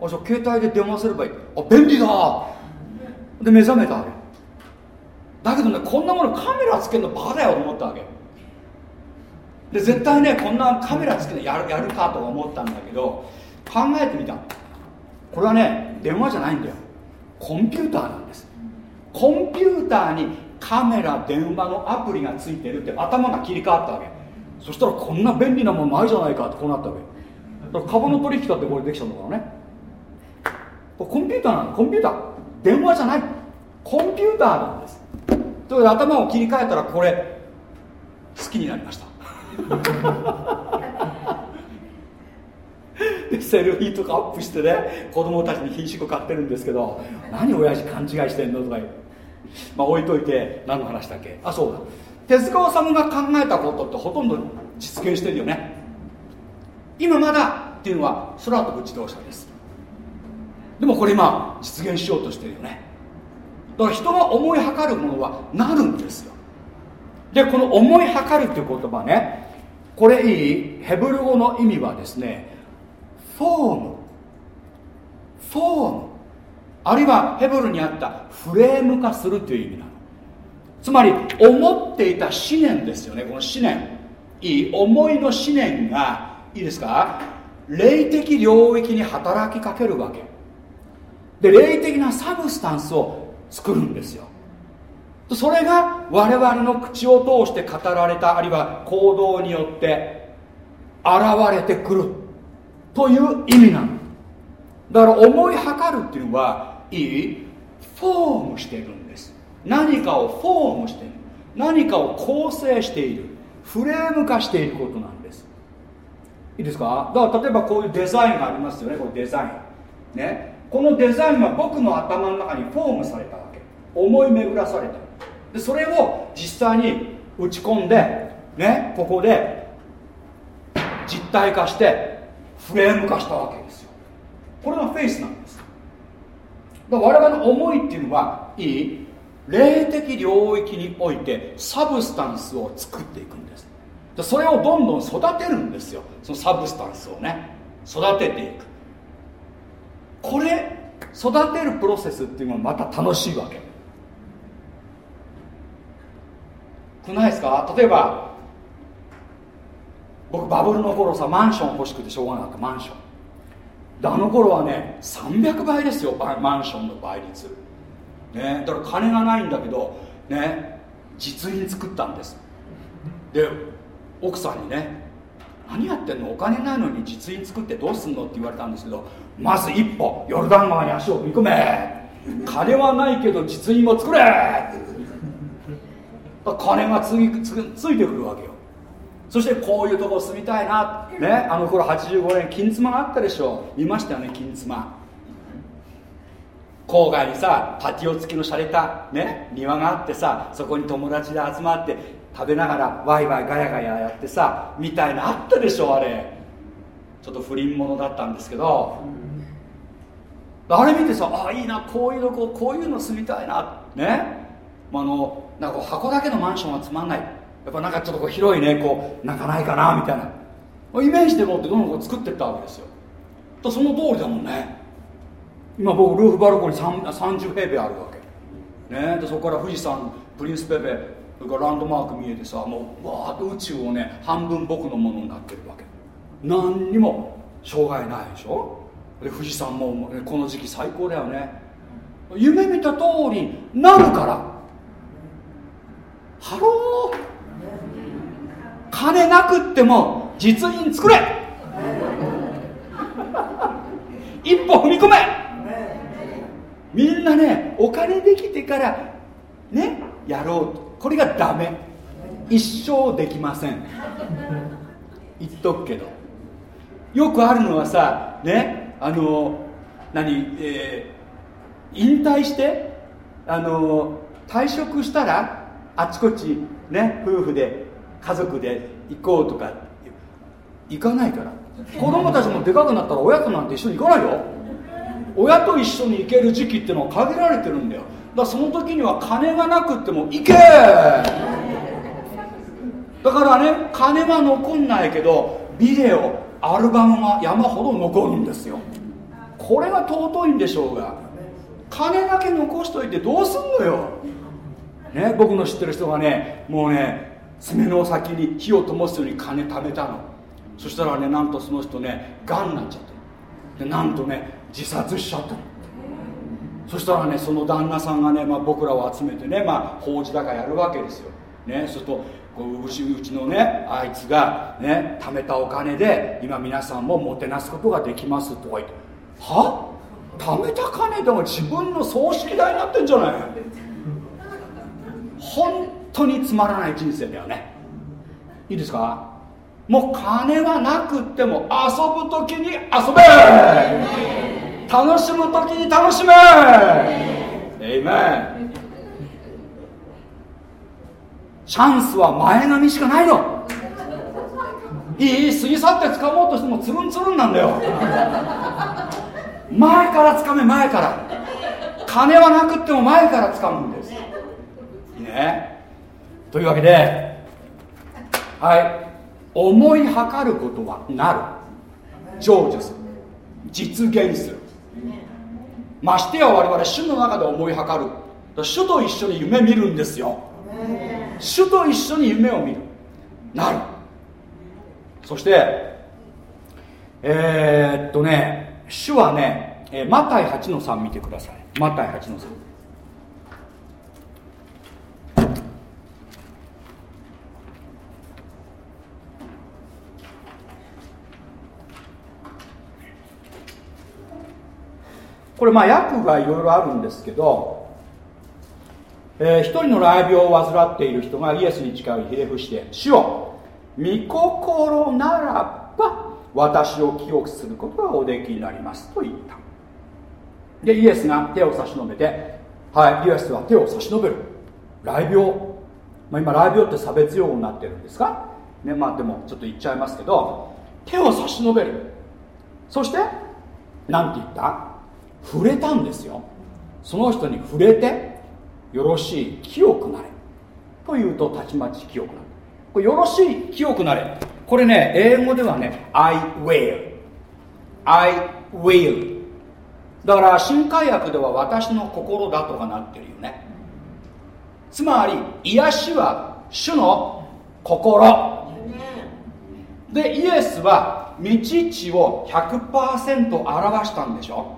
あじゃあ携帯で電話すればいい。あ便利だ。で目覚めた。あれ。だけどねこんなものカメラつけるのバカだよと思ったわけ。で絶対ねこんなカメラつけてやるやるかと思ったんだけど考えてみた。これはね電話じゃないんだよ。コンピューターなんです。コンピューターにカメラ電話のアプリがついてるって頭が切り替わったわけ。そしたらこんな便利なものないじゃないかってこうなったわけ。だから株の取引だってこれできちゃうんだからね。コンピューターなの。コンピューター。電話じゃない。コンピューターなんです。というで頭を切り替えたらこれ。好きになりました。でセルフィーとかアップしてね子供たちに品種を買ってるんですけど何親父勘違いしてんのとかまあ置いといて何の話だっけ？あそうだ。手塚治虫が考えたことってほとんど実現してるよね。今まだっていうのは空飛ぶ自動車です。でもこれ今実現しようとしてるよね。だから人が思い計るものはなるんですよ。でこの思い計るっていう言葉ねこれいいヘブル語の意味はですねフォーム。フォーム。あるいはヘブルにあったフレーム化するという意味なの。つまり思っていた思念ですよねこの思念。いい思いの思念がいいですか？霊的領域に働きかけるわけ。で霊的なサブスタンスを作るんですよ。それが我々の口を通して語られたあるいは行動によって現れてくる。という意味なの。だから思いはかるっていうのはいい？フォームしてるんです。何かをフォームしてる。何かを構成している。フレーム化していることなんです。いいですか？だから例えばこういうデザインがありますよね。これデザイン。ね。このデザインは僕の頭の中にフォームされたわけ。思い巡らされた。でそれを実際に打ち込んでねここで実体化してフレーム化したわけですよ。これがフェイスなんです。だ我々の思いっていうのはいい。霊的領域において substance を作っていくんです。でそれをどんどん育てるんですよ。その substance をね。育てていく。これ育てるプロセスっていうのはまた楽しいわけ。くないですか？例えば僕バブルの頃さマンション欲しくてしょうがなかった。マンション。あの頃はね300倍ですよマンションの倍率。ねだから金がないんだけどね実印作ったんです。で奥さんにね何やってんの？お金ないのに実印作ってどうすんの？って言われたんですけどまず一歩ヨルダン川に足を踏み込め。金はないけど実印を作れ。金がつつついてくるわけよ。そしてこういうとこ住みたいな。ねあの頃85年金妻があったでしょ見ましたよね金妻。郊外にさパティオ付きの洒落た、ね、庭があってさそこに友達で集まって食べながらワイワイガヤガヤやってさみたいなあったでしょあれ。ちょっと不倫者だったんですけど。あれ見てさあいいなこういうのこうこういうの住みたいなね。あのなんか箱だけのマンションはつまんない。やっぱなんかちょっとこう広いねこうなんかないかなみたいな。イメージでもってどんどん作ってったわけですよ。とその通りだもんね。今僕ルーフバルコニー30平米あるわけ。ね。でそこから富士山プリンスペペそれからランドマーク見えてさもうわーっと宇宙をね半分僕のものになってるわけ。何にも障害ないでしょ？で富士山もこの時期最高だよね。夢見た通りなるから。ハロー。金なくっても実印作れ。一歩踏み込め。みんなねお金できてからねやろう。これがダメ。一生できません。言っとくけど。よくあるのはさねあの何、えー、引退してあの退職したらあちこちね夫婦で家族で行こうとか行かないから。子供たちもでかくなったら親となんて一緒に行かないよ。親と一緒に行ける時期っていうのは限られてるんだよ。だからその時には金がなくっても行け！だからね金は残んないけどビデオアルバムが山ほど残るんですよ。これが尊いんでしょうが金だけ残しといてどうすんのよ。ね、僕の知ってる人がねもうね爪の先に火を灯すように金貯めたの。そしたらねなんとその人ねがんになっちゃってでなんとね自殺しちゃったの。そしたらねその旦那さんがね、まあ、僕らを集めてね、まあ、法事だからやるわけですよ、ね、そうするとううちうちのねあいつがね貯めたお金で今皆さんももてなすことができますとか言っては？貯めた金でも自分の葬式代になってんじゃない？本当につまらない人生だよね。いいですか？もう金はなくっても遊ぶ時に遊べ！楽しむ時に楽しめ！エイメンチャンスは前髪しかないの。いい過ぎ去って掴もうとしてもつるんつるんなんだよ。前から掴め前から。金はなくっても前から掴むんです。いいね。というわけではい。思いはかることはなる。成就する。実現する。ましてや我々主の中で思いはかる主と一緒に夢見るんですよ。主と一緒に夢を見る。なる。そしてえー、っとね主はね、えー、マタイ8の3見てください。マタイ8の3これまあ訳がいろいろあるんですけど、えー、一人の雷病を患っている人がイエスに近いひれ伏して「主よ御心ならば私を清くすることがおできになります」と言った。でイエスが手を差し伸べてはいイエスは手を差し伸べる雷病、まあ、今雷病って差別用語になってるんですか？ねまあでもちょっと言っちゃいますけど手を差し伸べる。そして何て言った？触れたんですよ。その人に触れてよろしい清くなれ。というとたちまち清くなる。これよろしい清くなれ。これね英語ではね I will I will だから新海薬では私の心だとかなってるよね。つまり癒しは主の心。でイエスは道地を100%表したんでしょ。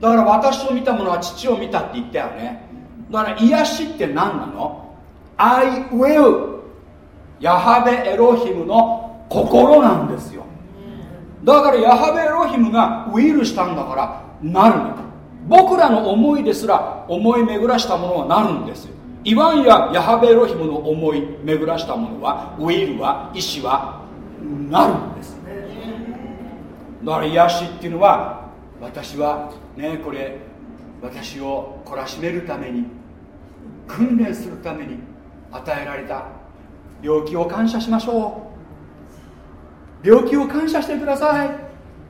だから私を見た者は父を見たって言ったよね。だから癒しって何なの？I will ヤハベエロヒムの心なんですよ。だからヤハベエロヒムがウィルしたんだからなるの僕らの思いですら思い巡らしたものはなるんですよ。いわんやヤハベエロヒムの思い巡らしたものはウィルは意志はなるんですだから癒しっていうのは私はねこれ私を懲らしめるために訓練するために与えられた病気を感謝しましょう。病気を感謝してください。っ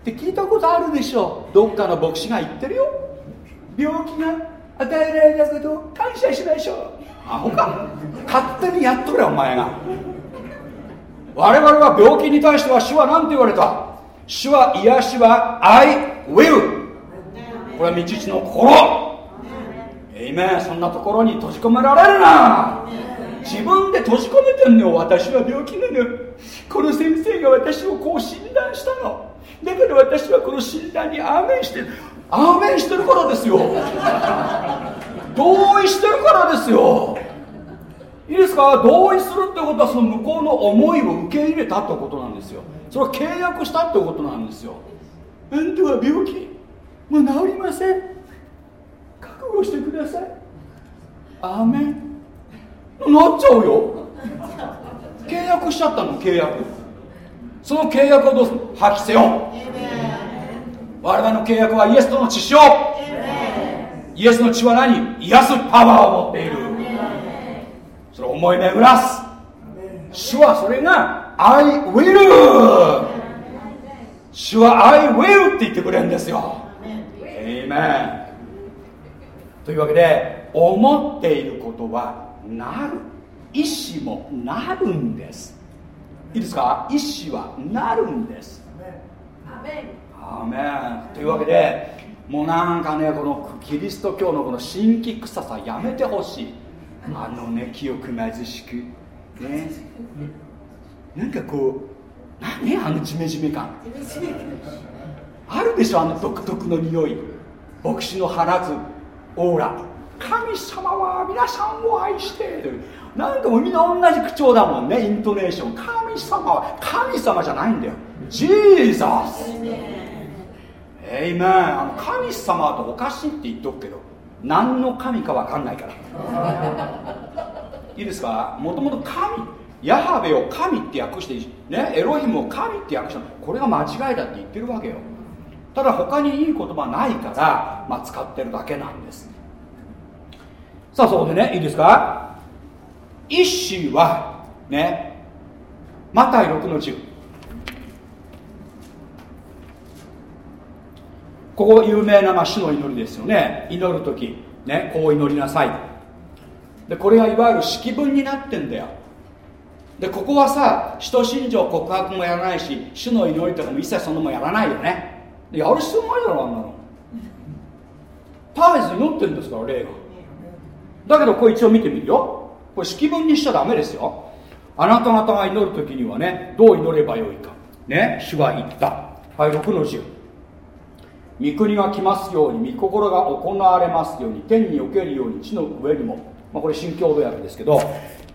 て聞いたことあるでしょどっかの牧師が言ってるよ。病気が与えられたことを感謝しましょう。アホか。勝手にやっとれお前が。我々は病気に対しては主は何て言われた？主は癒しは I will これは道地の心。えめそんなところに閉じ込められるな。自分で閉じ込めてんのよ。私は病気なのこの先生が私をこう診断したの。だから私はこの診断にアーメンしてるアーメンしてるからですよ。同意してるからですよ。いいですか？同意するってことはその向こうの思いを受け入れたってことなんですよ。それは契約したってことなんですよ。あんたは病気？もう治りません。覚悟してください。アーメン。なっちゃうよ。契約しちゃったの契約。その契約をどうする？破棄せよ。我々の契約はイエスとの血潮。イエスの血は何？癒すパワーを持っている。それを思い巡らす。主はそれが I will 主は I will って言ってくれるんですよ。エイメンというわけで思っていることはなる。意志もなるんです。いいですか？意志はなるんです。アメンというわけでもうなんかねこのキリスト教のこの新規臭さやめてほしい。あのね清く貧しく。ね。なんかこう何？あのジメジメ感。あるでしょ？あの独特の匂い。牧師の放つオーラ。神様は皆さんを愛している。なんかもみんな同じ口調だもんねイントネーション神様は。神様じゃないんだよ。ジーザスエイメン神様とおかしいって言っとくけど何の神か分かんないから。いいですか？もともと神ヤハベを神って訳してねエロヒムを神って訳したこれが間違いだって言ってるわけよ。ただ他にいい言葉ないから、まあ、使ってるだけなんです。さあそこでねいいですか？一子はねマタイ6の10ここ有名な、まあ、主の祈りですよね。祈る時ねこう祈りなさい。でこれがいわゆる式文になってんだよ。でここはさ使徒信条告白もやらないし主の祈りとかも一切そんなもやらないよね。やる必要ないだろあんなの。絶えず祈ってるんですから霊が。だけどこれ一応見てみるよ。これ式文にしちゃダメですよ。あなた方が祈る時にはねどう祈ればよいか。ね主は言った。はい6の10御国が来ますように御心が行われますように天におけるように地の上にも、まあ、これ新共同訳ですけど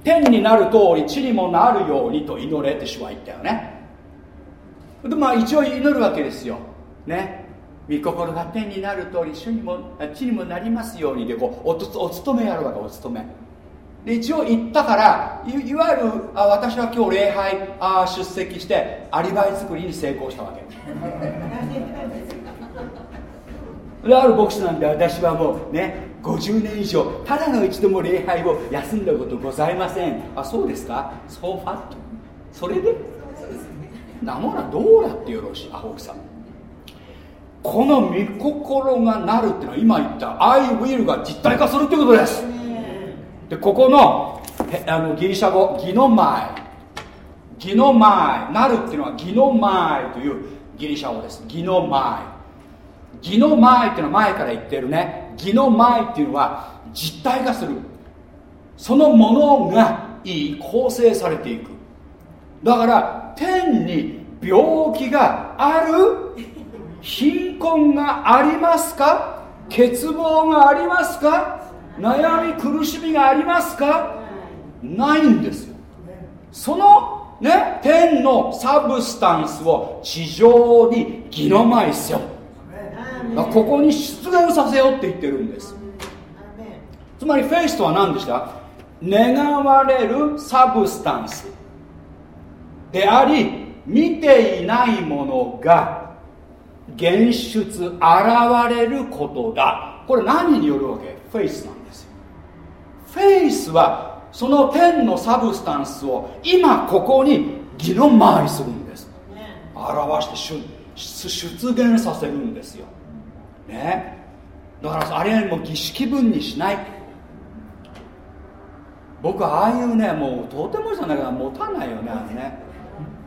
天になる通り地にもなるようにと祈れって主は言ったよね。でまあ一応祈るわけですよ。ね。御心が天になる通り主にも地にもなりますようにでこうおお勤めやるわけお勤め。で一応言ったからいいわゆるあ私は今日礼拝あ出席してアリバイ作りに成功したわけ。である牧師なんで私はもうね50年以上ただの一度も礼拝を休んだことございません。あそうですか？そうファットそれで？なものはどうやってよろしい？アホくさんこの御心がなるっていうのは今言った I will が実体化するっていうことです。でここのあのギリシャ語ギノマイ。ギノマイ。なるっていうのはギノマイというギリシャ語です。ギノマイ。ギノマイっていうのは前から言ってるね。ギノマイっていうのは実体化する。そのものがいい構成されていく。だから天に病気がある貧困がありますか？欠乏がありますか？悩み苦しみがありますか？ないんですよ。そのね天のサブスタンスを地上にギノマイせよ。ここに出現させようって言ってるんです。つまりフェイスとは何でした？願われる substance であり見ていないものが現出現れることだ。これ何によるわけ？ faith なんですよ。 faith はその天の substance を今ここに議論回りするんです。表して出現させるんですよ。ね。だからあれも儀式分にしない。僕はああいうねもうとてもじゃないから持たないよねあのね。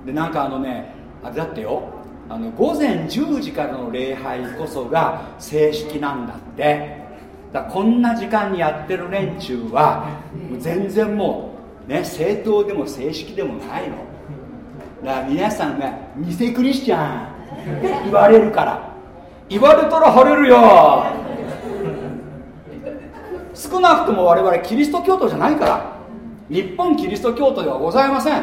でなんかあのねあれだってよ。あの午前10時からの礼拝こそが正式なんだって。だこんな時間にやってる連中は全然もうね正当でも正式でもないの。だから皆さんが偽クリスチャンって言われるから。言われたら晴れるよ。少なくとも我々キリスト教徒じゃないから。日本キリスト教徒ではございません。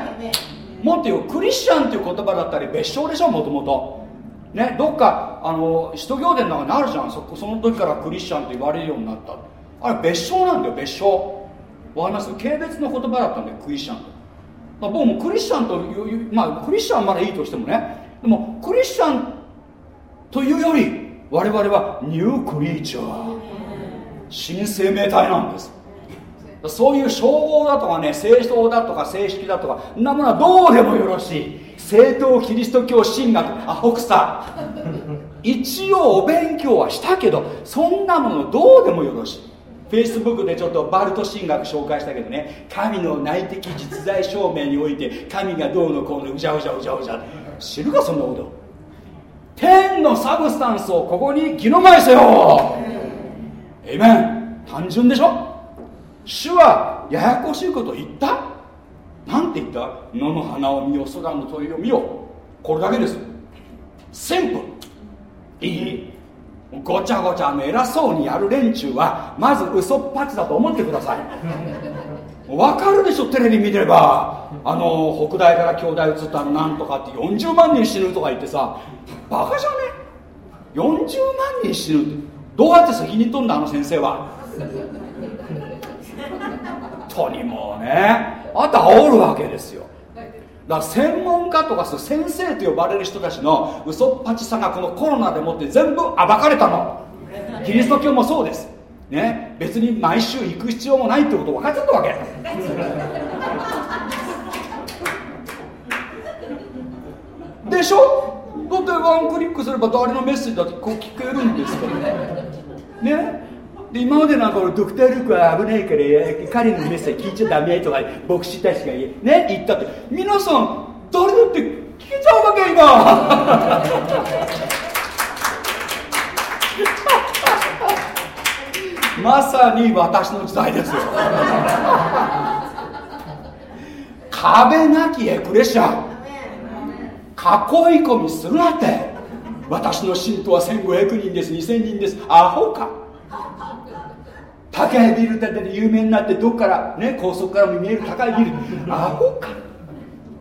もっと言うクリスチャンっていう言葉だったり別称でしょもともと。ねどっかあの使徒行伝の中にあるじゃん。そその時からクリスチャンと言われるようになった。あれ別称なんだよ別称。わかります？軽蔑の言葉だったんだよクリスチャンと、まあ、僕もクリスチャンというまあクリスチャンまだいいとしてもね。でもクリスチャンというより我々はニュークリーチャー。新生命体なんですそういう称号だとかね正当だとか正式だとかんなものはどうでもよろしい。正統キリスト教神学アホくさ一応お勉強はしたけどそんなものどうでもよろしい。フェイスブックでちょっとバルト神学紹介したけどね神の内的実在証明において神がどうのこうのうじゃうじゃうじゃうじゃ。知るかそんなこと。天のサブスタンスをここに義の前せよ。えいめん単純でしょ？主はややこしいこと言った？なんて言った？野の花を見よ空の鳥を見よ。これだけです。シンプル。いい。ごちゃごちゃの偉そうにやる連中はまず嘘っぱちだと思ってください。わかるでしょテレビ見てれば。あの北大から京大移ったのなんとかって40万人死ぬとか言ってさ。バカじゃね？40万人死ぬって。どうやって責任取んだあの先生は。当にもうねあと煽るわけですよ。だから専門家とか先生と呼ばれる人たちの嘘っぱちさがこのコロナでもって全部暴かれたの。キリスト教もそうです。ね。別に毎週行く必要もないってこと分かっちゃったわけ。でしょ？だってワンクリックすれば誰のメッセージだってこう聞けるんですからね。で今までなんか俺ドクター・ルークは危ないから彼のメッセージ聞いちゃダメとか牧師たちがね言ったって。皆さん誰だって聞けちゃうわけ今。まさに私の時代ですよ。壁なきエクレシャ囲い込みするなって。私の信徒は1500人です2000人です。アホか。高いビル建てて有名になってどっからね高速からも見える高いビル。アホか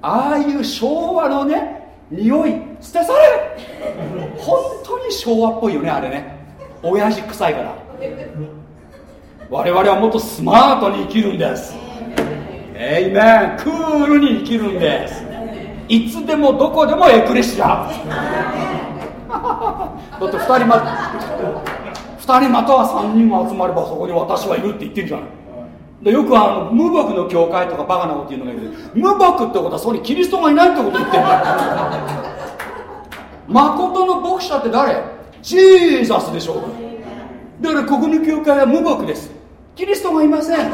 ああいう昭和のね匂い捨て去れ。本当に昭和っぽいよねあれね。親父臭いから。我々はもっとスマートに生きるんです。エイメン。クールに生きるんです。いつでもどこでもエクレシア。だって2人ま2人または3人も集まればそこに私はいるって言ってるじゃないでよくあの無牧の教会とかバカなこと言うのがいる無牧ってことはそこにキリストがいないってこと言ってるんだよ 誠の牧者って誰？ジーザスでしょだからここの教会は無牧です。キリストがいません。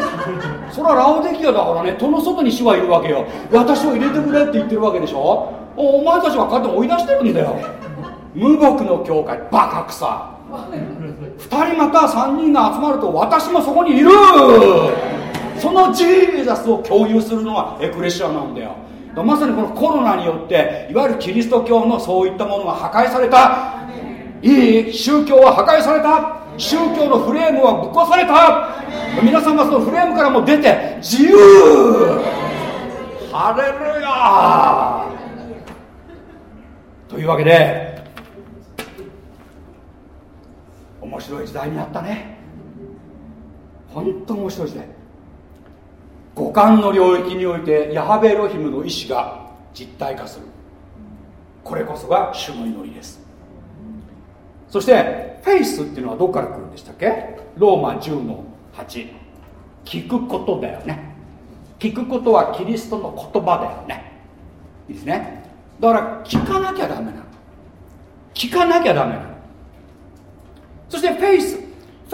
それはラオデキアだからね。戸の外に主はいるわけよ。私を入れてくれって言ってるわけでしょ。お前たちは勝手に追い出してるんだよ。無牧の教会バカくさ。2人また3人が集まると私もそこにいる。そのジーザスを共有するのがエクレシアなんだよ。まさにこのコロナによっていわゆるキリスト教のそういったものが破壊された。いい宗教は破壊された。宗教のフレームはぶっ壊された。皆さんがそのフレームからも出て自由。ハレルヤというわけで面白い時代になったね。本当面白い時代。五感の領域においてヤハベロヒムの意志が実体化する。これこそが主の祈りです。そしてフェイスっていうのはどこから来るんでしたっけ？ローマ10の8聞くことだよね。聞くことはキリストの言葉だよね。いいですね。だから聞かなきゃダメなの。聞かなきゃダメなの。そしてフェイスフ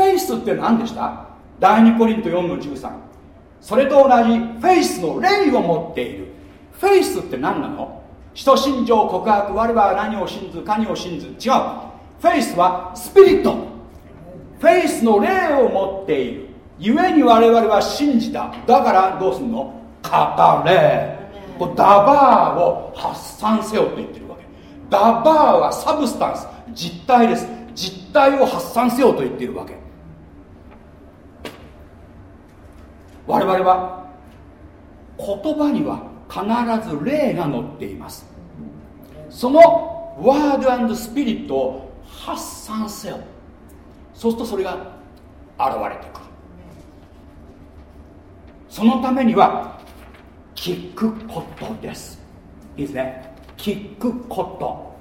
ェイスって何でした？第2コリント4の13それと同じフェイスの霊を持っている。フェイスって何なの？使徒信条告白我は何を信ず何を信ず。違う。 faith は spirit。faith の霊を持っている。故に我々は信じた。だからどうすんの？語れ。ダバーを発散せよと言ってるわけ。ダバーはサブスタンス。実体です。体を発散せよと言っているわけ。我々は言葉には必ず霊が乗っています。そのワードスピリットを発散せよ。そうするとそれが現れてくる。そのためには聞くことです。いいですね。聞くこと。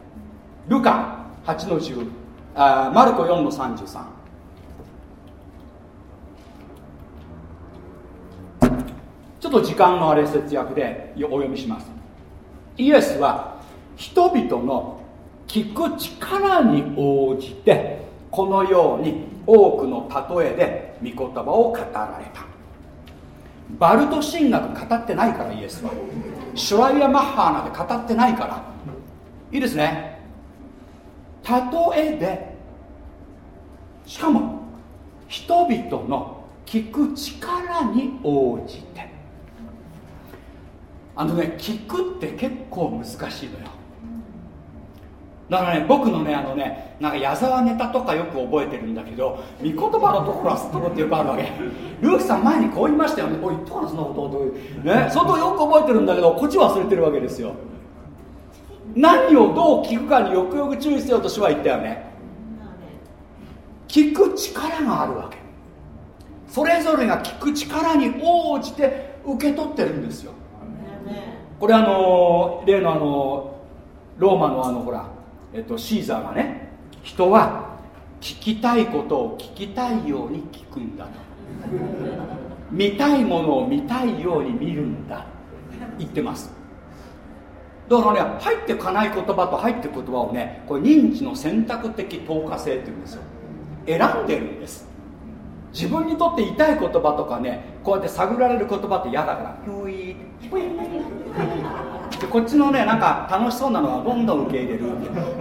ルカ8の10あマルコ4の33ちょっと時間のあれ節約でお読みします。イエスは人々の聞く力に応じてこのように多くの例えで御言葉を語られた。バルト神学語ってないからイエスは。シュライア・マッハーなんて語ってないから。いいですね。例えでしかも人々の聞く力に応じて。あのね聞くって結構難しいのよ。だからね僕のねあのねなんか矢沢ネタとかよく覚えてるんだけど見言葉のところはすっとこってよくあるわけ。ルーキさん前にこう言いましたよね。こう言ったかなそんなことね相当よく覚えてるんだけどこっち忘れてるわけですよ。何をどう聞くかによくよく注意せよとしは言ったよね。聞く力があるわけ。それぞれが聞く力に応じて受け取ってるんですよ。これあの例のあのローマのあのほらえっと、シーザーがね人は聞きたいことを聞きたいように聞くんだと。見たいものを見たいように見るんだ。言ってますだからね入ってかない言葉と入ってく言葉をねこれ認知の選択的透過性っていうんですよ。選んでるんです。自分にとって痛い言葉とかねこうやって探られる言葉って嫌だから。でこっちのねなんか楽しそうなのはどんどん受け入れる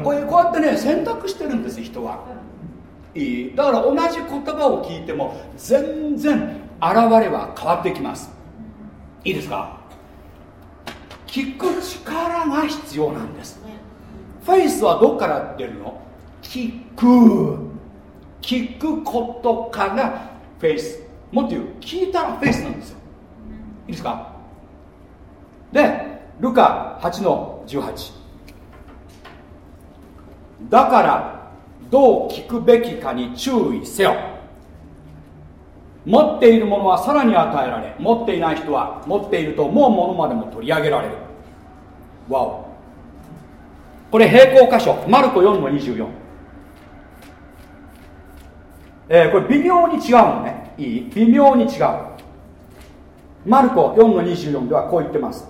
こうこうやってね選択してるんです人は。いい。だから同じ言葉を聞いても全然現れは変わってきます。いいですか？聞く力が必要なんです。フェイスはどこから出るの？聞く。聞くことからフェイス。もっと言う聞いたらフェイスなんですよ。いいですか？でルカ8の18だからどう聞くべきかに注意せよ。持っているものはさらに与えられ持っていない人は持っていると思うものまでも取り上げられる。わおこれ並行箇所。マルコ4の24えー、これ微妙に違うのね。いい？微妙に違う。マルコ4の24ではこう言ってます、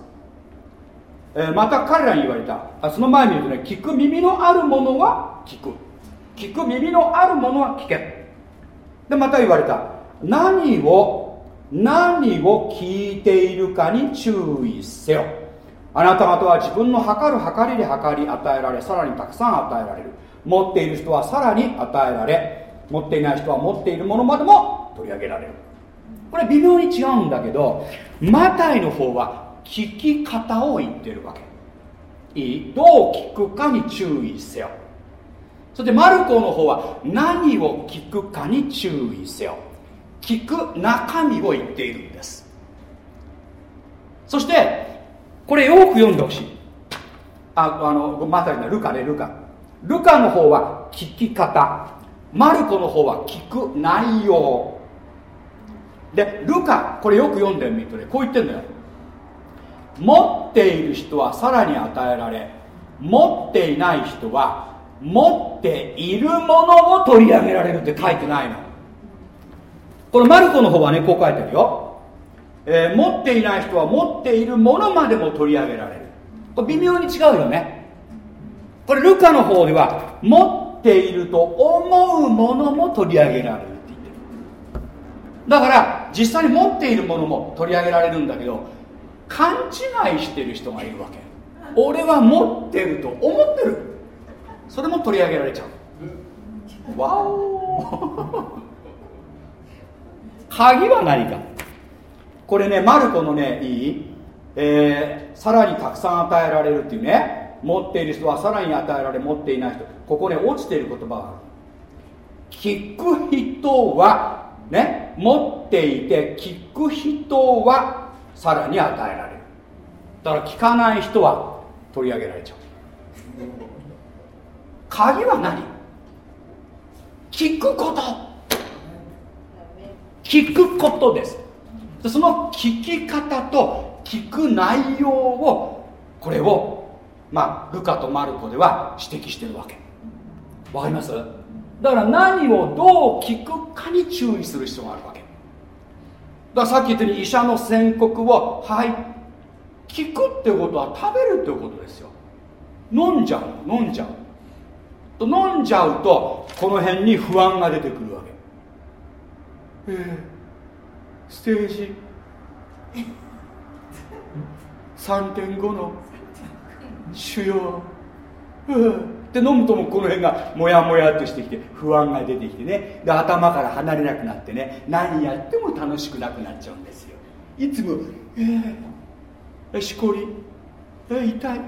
えー、また彼らに言われた。あその前に言うとね聞く耳のあるものは聞く。聞く耳のあるものは聞け。でまた言われた。何を何を聞いているかに注意せよ。あなた方は自分の測る測りで測り与えられさらにたくさん与えられる。持っている人はさらに与えられ持っていない人は持っているものまでも取り上げられる。これ微妙に違うんだけどマタイの方は聞き方を言ってるわけ。いい？どう聞くかに注意せよ。そしてマルコの方は何を聞くかに注意せよ。聞く中身を言っているんです。そしてこれよく読んでほしい。ああのまさにルカねルカ。ルカの方は聞き方。マルコの方は聞く内容。でルカこれよく読んでみるとねこう言ってんだよ。持っている人はさらに与えられ持っていない人は持っているものを取り上げられるって書いてないの。このマルコの方はねこう書いてるよ。えー、持っていない人は持っているものまでも取り上げられる。これ微妙に違うよね。これルカの方では持っていると思うものも取り上げられるって言ってる。だから実際に持っているものも取り上げられるんだけど勘違いしてる人がいるわけ。俺は持ってると思ってる。それも取り上げられちゃう。わお。鍵は何か。これねマルコのねいい、えー、さらにたくさん与えられるっていうね持っている人はさらに与えられ持っていない人。ここね落ちている言葉がある。聞く人はね持っていて聞く人はさらに与えられる。だから聞かない人は取り上げられちゃう。鍵は何？聞くこと。聞くことです。でその聞き方と聞く内容をこれをまあルカとマルコでは指摘してるわけ。わかります？だから何をどう聞くかに注意する必要があるわけ。だからさっき言ったように医者の宣告をはい聞くってことは食べるってことですよ。飲んじゃう飲んじゃう。と飲んじゃうとこの辺に不安が出てくるわけ。ええー。ステージ。3.5の腫瘍で飲むともこの辺がモヤモヤとしてきて不安が出てきてね。で頭から離れなくなってね。何やっても楽しくなくなっちゃうんですよ。いつも「えー、しこり。えー、痛い、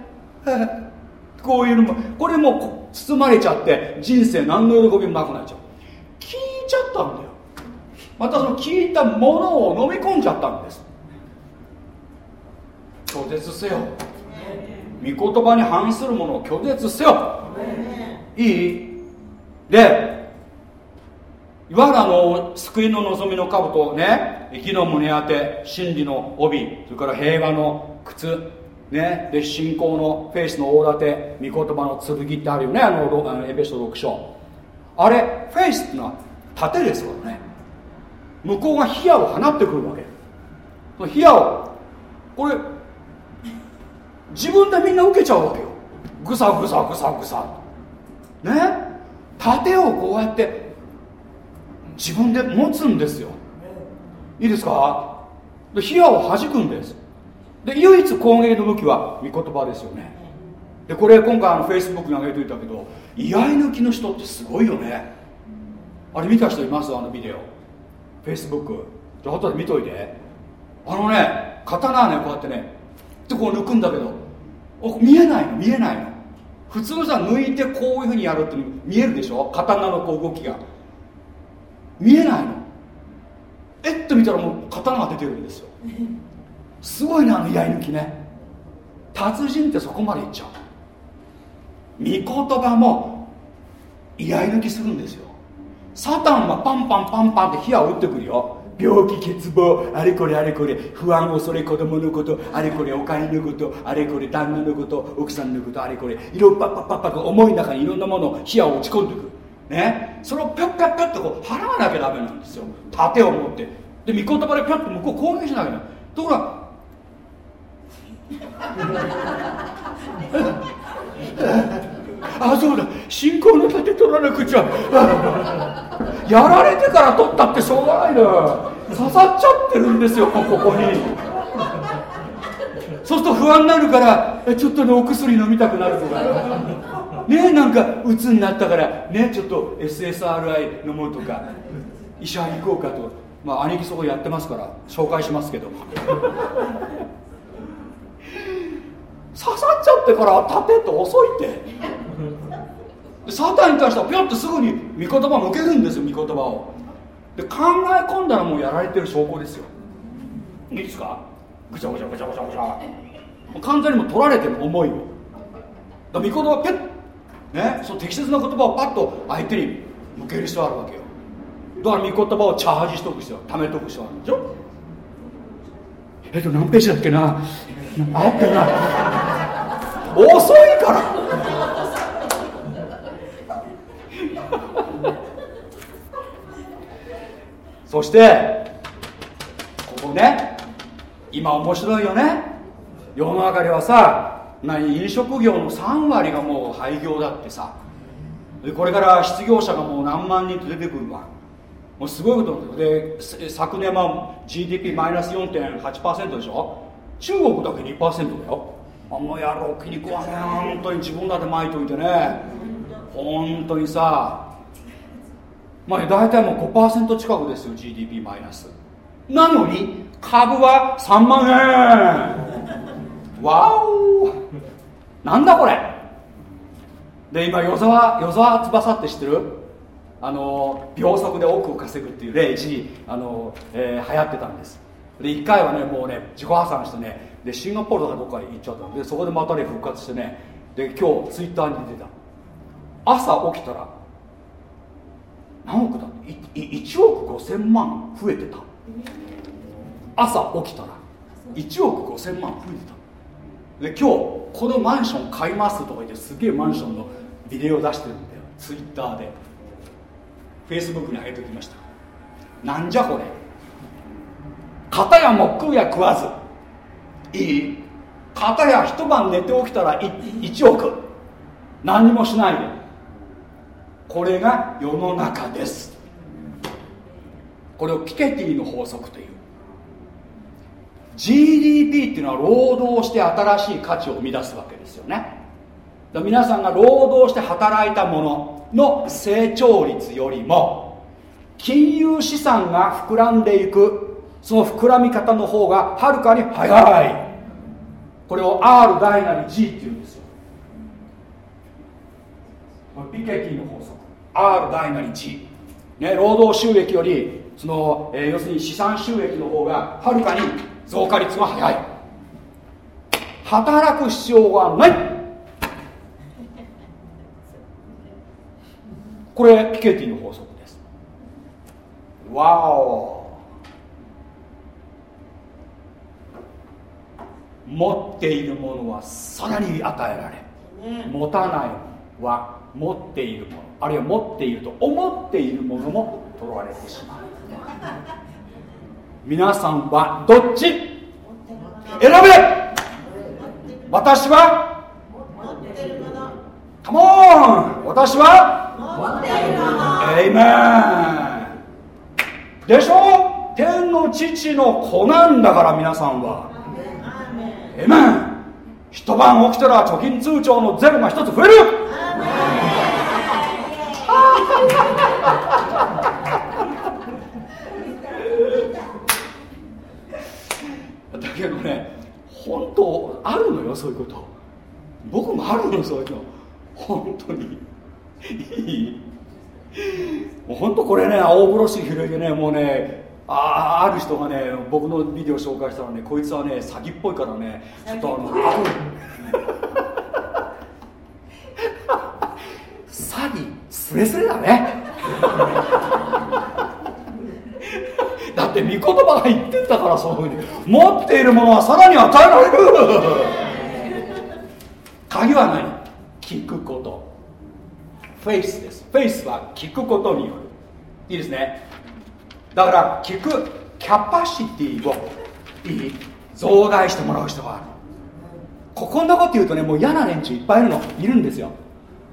えー、こういうのもこれも包まれちゃって人生何の喜びもなくなっちゃう。聞いちゃったんだよ。またその聞いたものを飲み込んじゃったんです。拒絶せよ。御言葉に反するものを拒絶せよ。いい。でいわゆるあの救いの望みの兜ね生きの胸当て真理の帯それから平和の靴ねで信仰のフェイスの大盾御言葉の剣ってあるよねあのあのエペソ6章あれフェイスっていうのは盾ですからね。向こうが火矢を放ってくるわけ。その火矢をこれ自分でみんな受けちゃうわけよ。ぐさぐさぐさぐさ。ね？盾をこうやって自分で持つんですよ。いいですか？で火矢を弾くんです。で唯一攻撃の武器は御言葉ですよね。でこれ今回あのフェイスブックに上げといたけど居合抜きの人ってすごいよね。あれ見た人います？あのビデオ。フェイスブックじゃあ後で見といて。あのね刀はねこうやってねでこう抜くんだけど。見えないの見えないの。普通のさ抜いてこういうふうにやるって見えるでしょ？刀のこう動きが。見えないの。えっと見たらもう刀が出てるんですよ。すごいなあの居合抜きね。達人ってそこまでいっちゃう。御言葉も居合抜きするんですよ。サタンはパンパンパンパンって火を打ってくるよ。病気欠乏。あれこれあれこれ。不安恐れ子供のこと。あれこれお金のこと。あれこれ旦那のこと。奥さんのこと。あれこれ。いろパッパッパッパッ思いの中にいろんなものを火を落ち込んでくるねそれをピャッピャッピャッとこう払わなきゃダメなんですよ盾を持ってで御言葉でピャッと向こう攻撃しなきゃところがあそうだ。信仰の盾取らなくちゃ。やられてから取ったってしょうがないの刺さっちゃってるんですよここに。そうすると不安になるからちょっとねお薬飲みたくなるとか。ねなんか鬱になったからねちょっと SSRI 飲もうとか医者行こうかと。まあ兄貴そこやってますから紹介しますけど。刺さっちゃってから立てって遅いって。でサタンに対してはぴょっとすぐに御言葉向けるんですよ御言葉を。で考え込んだらもうやられてる証拠ですよ。いいですか？ぐちゃぐちゃぐちゃぐちゃぐちゃ。完全にも取られてる思いを。だ御言葉ペッねその適切な言葉をパッと相手に向ける必要あるわけよ。だから御言葉をチャージしとく必要貯めとく必要あるんでしょ。えっと何ページだっけな？あったな。遅いから。そしてここね今面白いよね。世の中ではさ何飲食業の3割がもう廃業だってさ。これから失業者がもう何万人と出てくるわ。もうすごいことで昨年は GDP マイナス4.8%でしょ。中国だけ2%だよ。あの野郎気に食わね本当に自分らで巻いといてね。本当にさ。まあ大体もう5%近くですよ GDP マイナス。なのに株は3万円。わおなんだこれ。で今与沢与沢翼って知ってる？あの秒速で億を稼ぐっていう例一時あの、えー、流行ってたんです。で1回はねもうね自己破産してねでシンガポールとかどっか行っちゃったでそこでまたね復活してねで今日ツイッターに出た。朝起きたら何億だって1億5000万増えてた。朝起きたら1億5000万増えてた。で今日このマンション買いますとか言ってすげえマンションのビデオ出してるんだよ。ツイッターで。フェイスブックに上げておきました。なんじゃこれ？片やも食うや食わず。いい？片や一晩寝て起きたら 1, 1億。何もしないで。これが世の中です。これをピケティの法則という。GDP っていうのは労働して新しい価値を生み出すわけですよね。皆さんが労働して働いたものの成長率よりも金融資産が膨らんでいくその膨らみ方の方がはるかに早い。これを R 大なり G っていうんですよ。ピケティの法則。R 大なり G、ね、労働収益よりその、えー、要するに資産収益の方がはるかに増加率が早い。働く必要はない。これピケティの法則です。わお持っているものはさらに与えられ、持たないは持っているものあるいは持っていると思っているものも取られてしまう。皆さんはどっち？選べ。私は？カモン私は？エイメンでしょ？天の父の子なんだから皆さんはエメン一晩起きたら貯金通帳のゼロが一つ増える だけどね本当あるのよそういうこと。僕もあるのそういうの。本当に。いい。もう本当これね青風呂敷広げねもうねあある人がね僕のビデオ紹介したらねこいつはね詐欺っぽいからねちょっとあの詐欺スレスレだね。だって御言葉が言ってたからそういうふうに。持っているものはさらに与えられる。鍵は何？聞くこと。フェイスです。フェイスは聞くことによる。いいですねだから聞くキャパシティをいい増大してもらう人がある。ここんなこと言うとねもう嫌な連中いっぱいいるの。いるんですよ。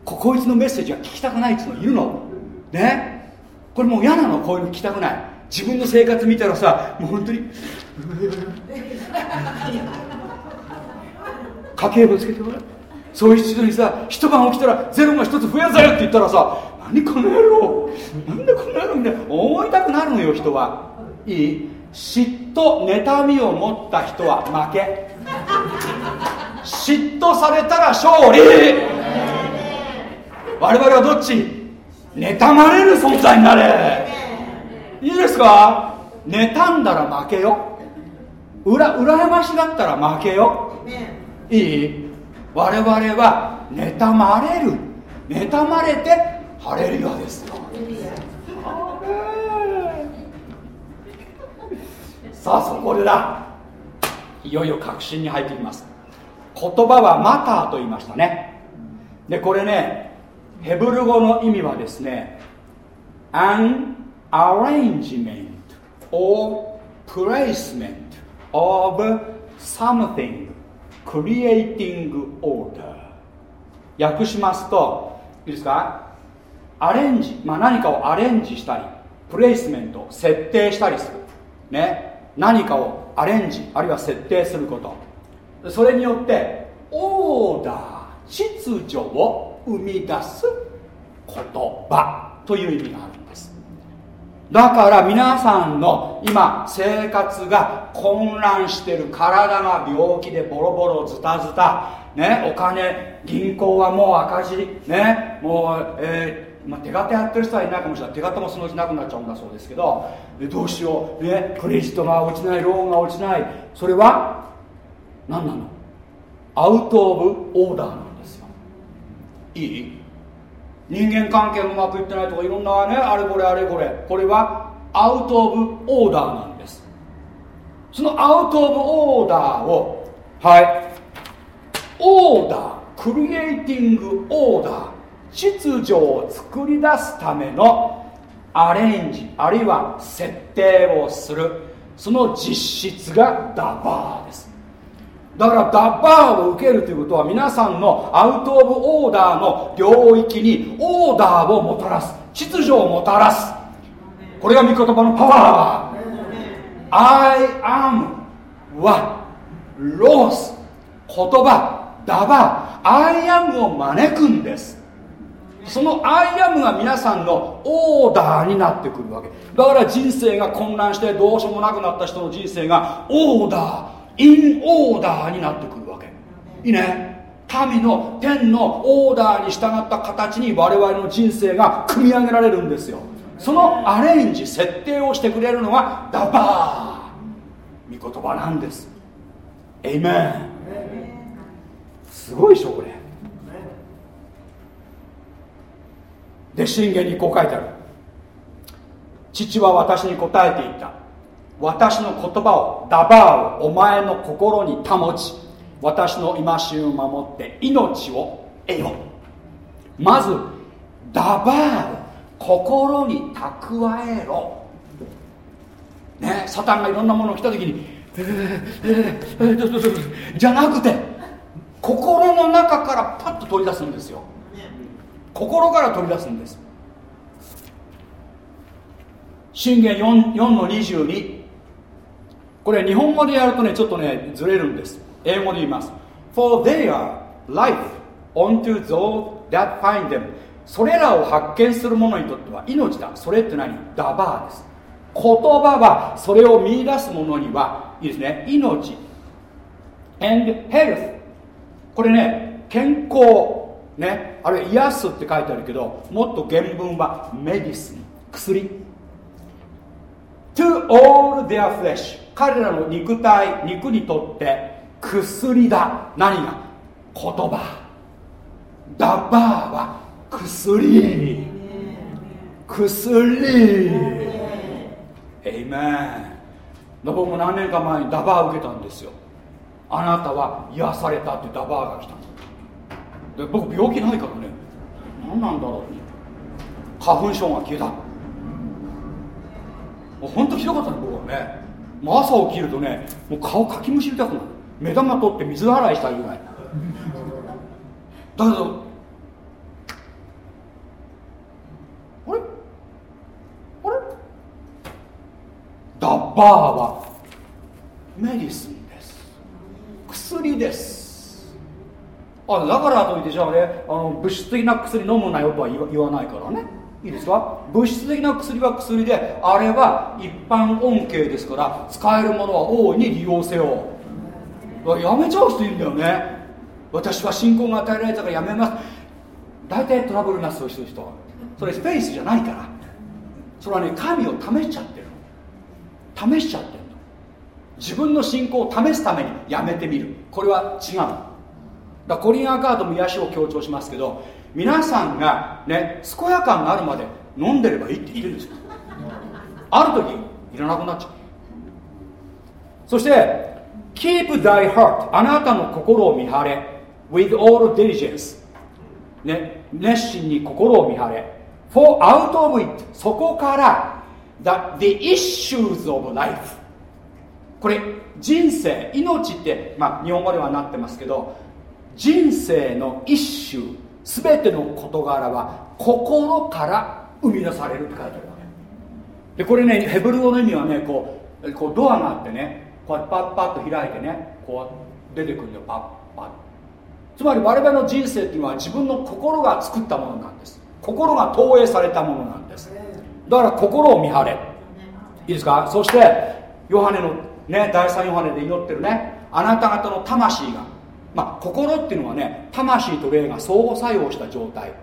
ここいつのメッセージが聞きたくないっていうのいるの。ね。これもう嫌なの。こういうの聞きたくない。自分の生活見たらさもう本当に家計簿つけてごらん。そういう人にさ一晩起きたらゼロが一つ増やせって言ったらさ何この野郎なんでこの野郎みたいな思いたくなるのよ人は。いい？嫉妬妬みを持った人は負け。嫉妬されたら勝利。我々はどっち？妬まれる存在になれ。いいですか？妬んだら負けよ。うら羨ましがったら負けよ。いい？我々は妬まれる。妬まれてハレルヤですよ。さあそこでだ。いよいよ確信に入ってきます。言葉はマターと言いましたね。でこれねヘブル語の意味はですね an arrangement or placement of something creating order. 訳しますといいですか？アレンジ、まあ、何かをアレンジしたりプレイスメント設定したりする。ね。何かをアレンジあるいは設定すること。それによってオーダー秩序を生み出す言葉という意味があるんです。だから皆さんの今生活が混乱してる体が病気でボロボロズタズタね。お金銀行はもう赤字ね。もうえーまあ、手形やってる人はいないかもしれない。手形もそのうちなくなっちゃうんだそうですけどどうしよう、ね、クレジットが落ちないローンが落ちない。それは何なの？アウト・オブ・オーダーなんですよ。いい？人間関係もうまくいってないとかいろんなねあれこれあれこれ。これはアウト・オブ・オーダーなんです。そのアウト・オブ・オーダーをはい。オーダー。クリエイティング・オーダー秩序を作り出すためのアレンジあるいは設定をする。その実質がダバーです。だからダバーを受けるということは皆さんのアウト・オブ・オーダーの領域にオーダーをもたらす。秩序をもたらす。これが御言葉のパワー I am はロゴス言葉ダバー。I am を招くんです。その I am が皆さんのオーダーになってくるわけ。だから人生が混乱してどうしようもなくなった人の人生がオーダー in order になってくるわけ。いいね。神の天のオーダーに従った形に我々の人生が組み上げられるんですよ。そのアレンジ設定をしてくれるのがダバー御言葉なんです。エイメンすごいでしょこれ。で信玄にこう書いてある。父は私に答えていた。私の言葉をダバーをお前の心に保ち私の戒めを守って命を得よ。まずダバーを心に蓄えろ。ねサタンがいろんなものを来た時にじゃなくて心の中からパッと取り出すんですよ心から取り出すんです。信玄 4, 4の22これ日本語でやるとねちょっとねずれるんです。英語で言います。For they are life unto those that find them それらを発見する者にとっては命だ。それって何？ダバーです。言葉はそれを見出す者にはいいですね。命。And health これね健康。ねあれ癒すって書いてあるけどもっと原文はメディスン薬。To all their flesh 彼らの肉体肉にとって薬だ。何が？言葉。ダバーは薬。薬。エイメン僕も何年か前にダバー受けたんですよ。あなたは癒されたってダバーが来たで僕病気ないからね。何なんだろう。花粉症が消えた。もう本当ひどかったね僕はね。もう朝起きるとねもう顔かきむしりたくなる。目玉取って水洗いしたいぐらい。だけどあれ？あれ？ダッバーはメディスンです。薬ですあだからといってじゃあねあの物質的な薬飲むなよとは言わないからね。いいですか？物質的な薬は薬であれは一般恩恵ですから使えるものは大いに利用せよ。やめちゃう人いるんだよね。私は信仰が与えられたからやめます。大体トラブルなそういう人それフェイスじゃないから。それはね神を試しちゃってる。試しちゃってる自分の信仰を試すためにやめてみる。これは違うだコリンアカードも癒しを強調しますけど皆さんがね健やかになるまで飲んでればいいって言ってるんですよ。ある時いらなくなっちゃう。そして Keep thy heart あなたの心を見張れ。with all diligence ね、熱心に心を見張れ。for out of it そこから the, the issues of life これ人生命って、まあ、日本語ではなってますけど人生の一種全ての事柄は心から生み出されるって書いてあるわけ。でこれねヘブル語の意味はねこうこうドアがあってねこうやってパッパッと開いてねこう出てくるんだよパッパッ。つまり我々の人生っていうのは自分の心が作ったものなんです。心が投影されたものなんです。だから心を見張れ。いいですか？そしてヨハネのね第3ヨハネで祈ってるねあなた方の魂がまあ心っていうのはね魂と霊が相互作用した状態。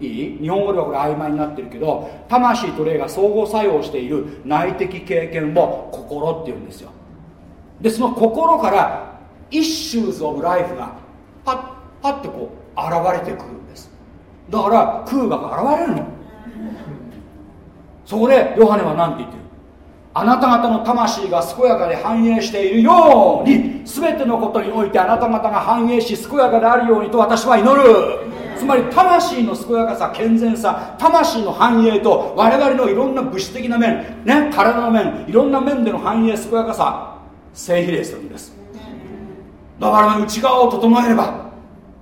いい？日本語ではこれ曖昧になってるけど魂と霊が相互作用している内的経験を心っていうんですよ。でその心からイッシューズ・オブ・ライフがパッパッとこう現れてくるんです。だから空が現れるの。そこでヨハネは何て言ってる？あなた方の魂が健やかで繁栄しているように全てのことにおいてあなた方が繁栄し健やかであるようにと私は祈る。つまり魂の健やかさ健全さ魂の繁栄と我々のいろんな物質的な面ね体の面いろんな面での繁栄健やかさ正比例するんです。だから内側を整えれば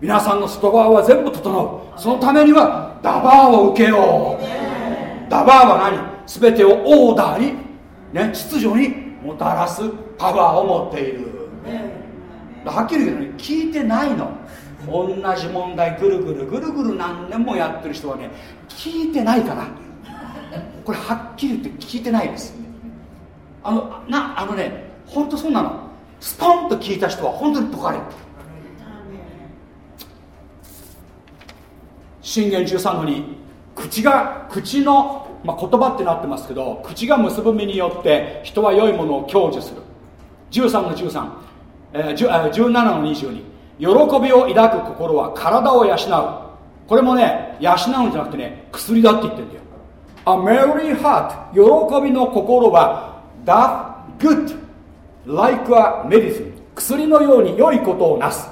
皆さんの外側は全部整う。そのためにはダバーを受けよう。ダバーは何？全てをオーダーに、ね、秩序にもたらすパワーを持っている。はっきり言うけどね聞いてないの。同じ問題ぐるぐるぐるぐる何年もやってる人はね聞いてないからこれはっきり言って聞いてないです。あのなあのね本当そうなの。スポンと聞いた人は本当に解かれる信玄13のに口が口の、まあ、言葉ってなってますけど口が結ぶ身によって人は良いものを享受する。13の13、えー、17の22喜びを抱く心は体を養う。これもね養うんじゃなくてね薬だって言ってるんだよ。A merry heart 喜びの心は That good like a medicine 薬のように良いことをなす。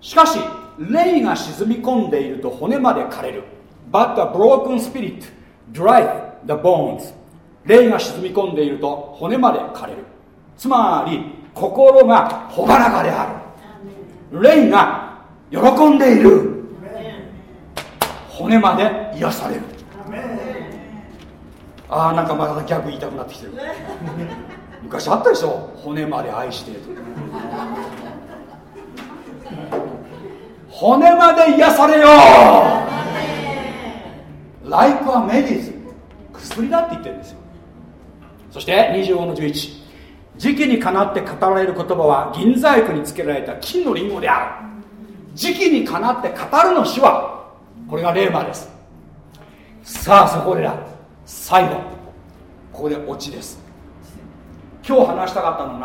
しかし霊が沈み込んでいると骨まで枯れる。But a broken spirit dry the bones. 霊が沈み込んでいると骨まで枯れる。つまり心が朗らかである。霊が喜んでいる。骨まで癒される。ああなんかまだ逆言いたくなってきてる。昔あったでしょ？骨まで愛してる骨まで癒されよう。ライクはメディズ薬だって言ってるんですよ。そして25の11時期にかなって語られる言葉は銀細工につけられた金のリンゴである。時期にかなって語るの主はこれがレーマです。さあそこでだ。最後。ここでオチです。今日話したかったのは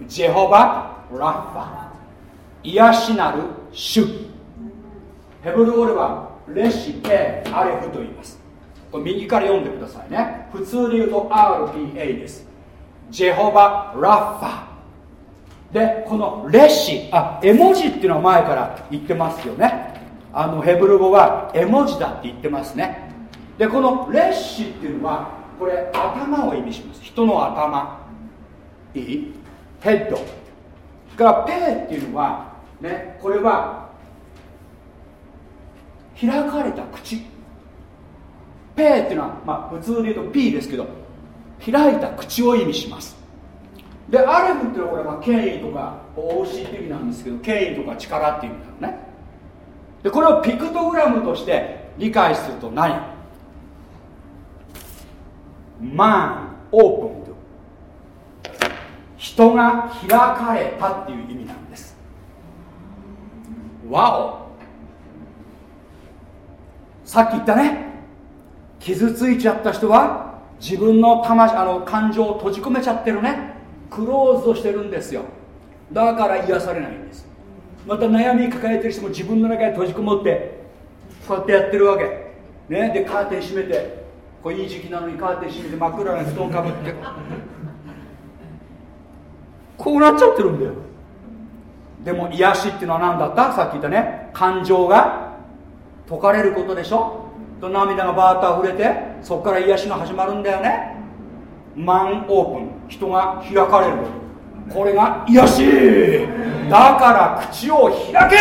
何？ジェホバ・ラッファ癒しなる主。ヘブル語ではレシペアレフと言います。これ右から読んでくださいね。普通で言うと RPA です。ジェホバ・ラッファでこのレシあ絵文字っていうのは前から言ってますよね。あのヘブル語は絵文字だって言ってますね。でこのレッシっていうのはこれ頭を意味します。人の頭。いい？ヘッド。からペーっていうのはねこれは開かれた口。ペーっていうのは、まあ、普通で言うと P ですけど開いた口を意味します。でアレフっていうのはこれは権威とか王子的なんですけど権威とか力っていう意味なのね。でこれをピクトグラムとして理解すると何マンオープンと人が開かれたっていう意味なんです。わおさっき言ったね。傷ついちゃった人は自分の魂あの感情を閉じ込めちゃってるね。クローズドしてるんですよ。だから癒されないんです。また悩み抱えてる人も自分の中で閉じこもってこうやってやってるわけ。ね。でカーテン閉めてこれいい時期なのにカーテン閉めて真っ暗な布団かぶって。こうなっちゃってるんだよ。でも癒しっていうのは何だった？さっき言ったね。感情が解かれることでしょ？と涙がバーッと溢れてそこから癒しが始まるんだよね。マンオープン。人が開かれるこれが癒し。だから口を開け。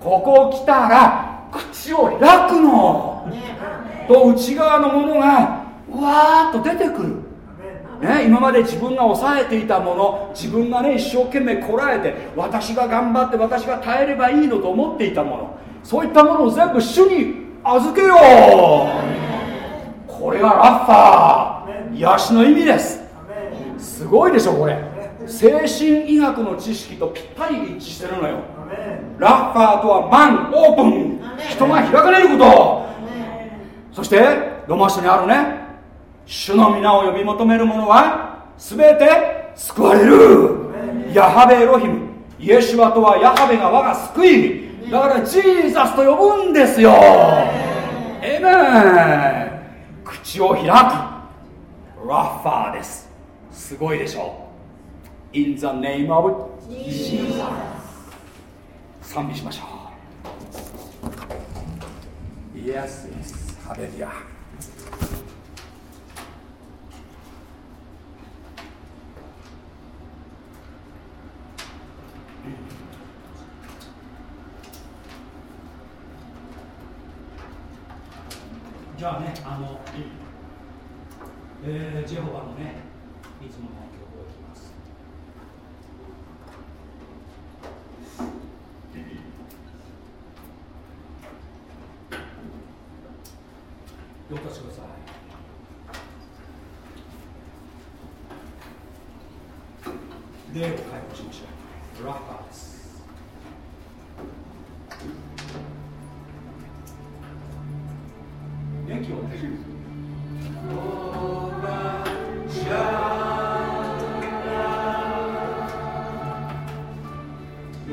ここ来たら口を開くの。と内側のものがうわーっと出てくる。ね、今まで自分が抑えていたもの自分がね一生懸命こらえて私が頑張って私が耐えればいいのと思っていたもの。そういったものを全部主に預けよう。これがラッファー。癒しの意味です。すごいでしょこれ。精神医学の知識とぴったり一致してるのよ。ラッファーとはマンオープン。人が開かれること。そしてロマ書にあるね。主の皆を呼び求める者は全て救われる。ヤハベエロヒム。イエシュアとはヤハベが我が救い。だからジーザスと呼ぶんですよ。エメン口を開く。ラッファーです。すごいでしょ。In the name of Jesus 賛美しましょう。Yes, yes. ハじゃあね、あの、えー、ジェホバのね、いつもの曲をいきます。どうかしてください。霊を解放しましょう。ラッパーです。息をできる。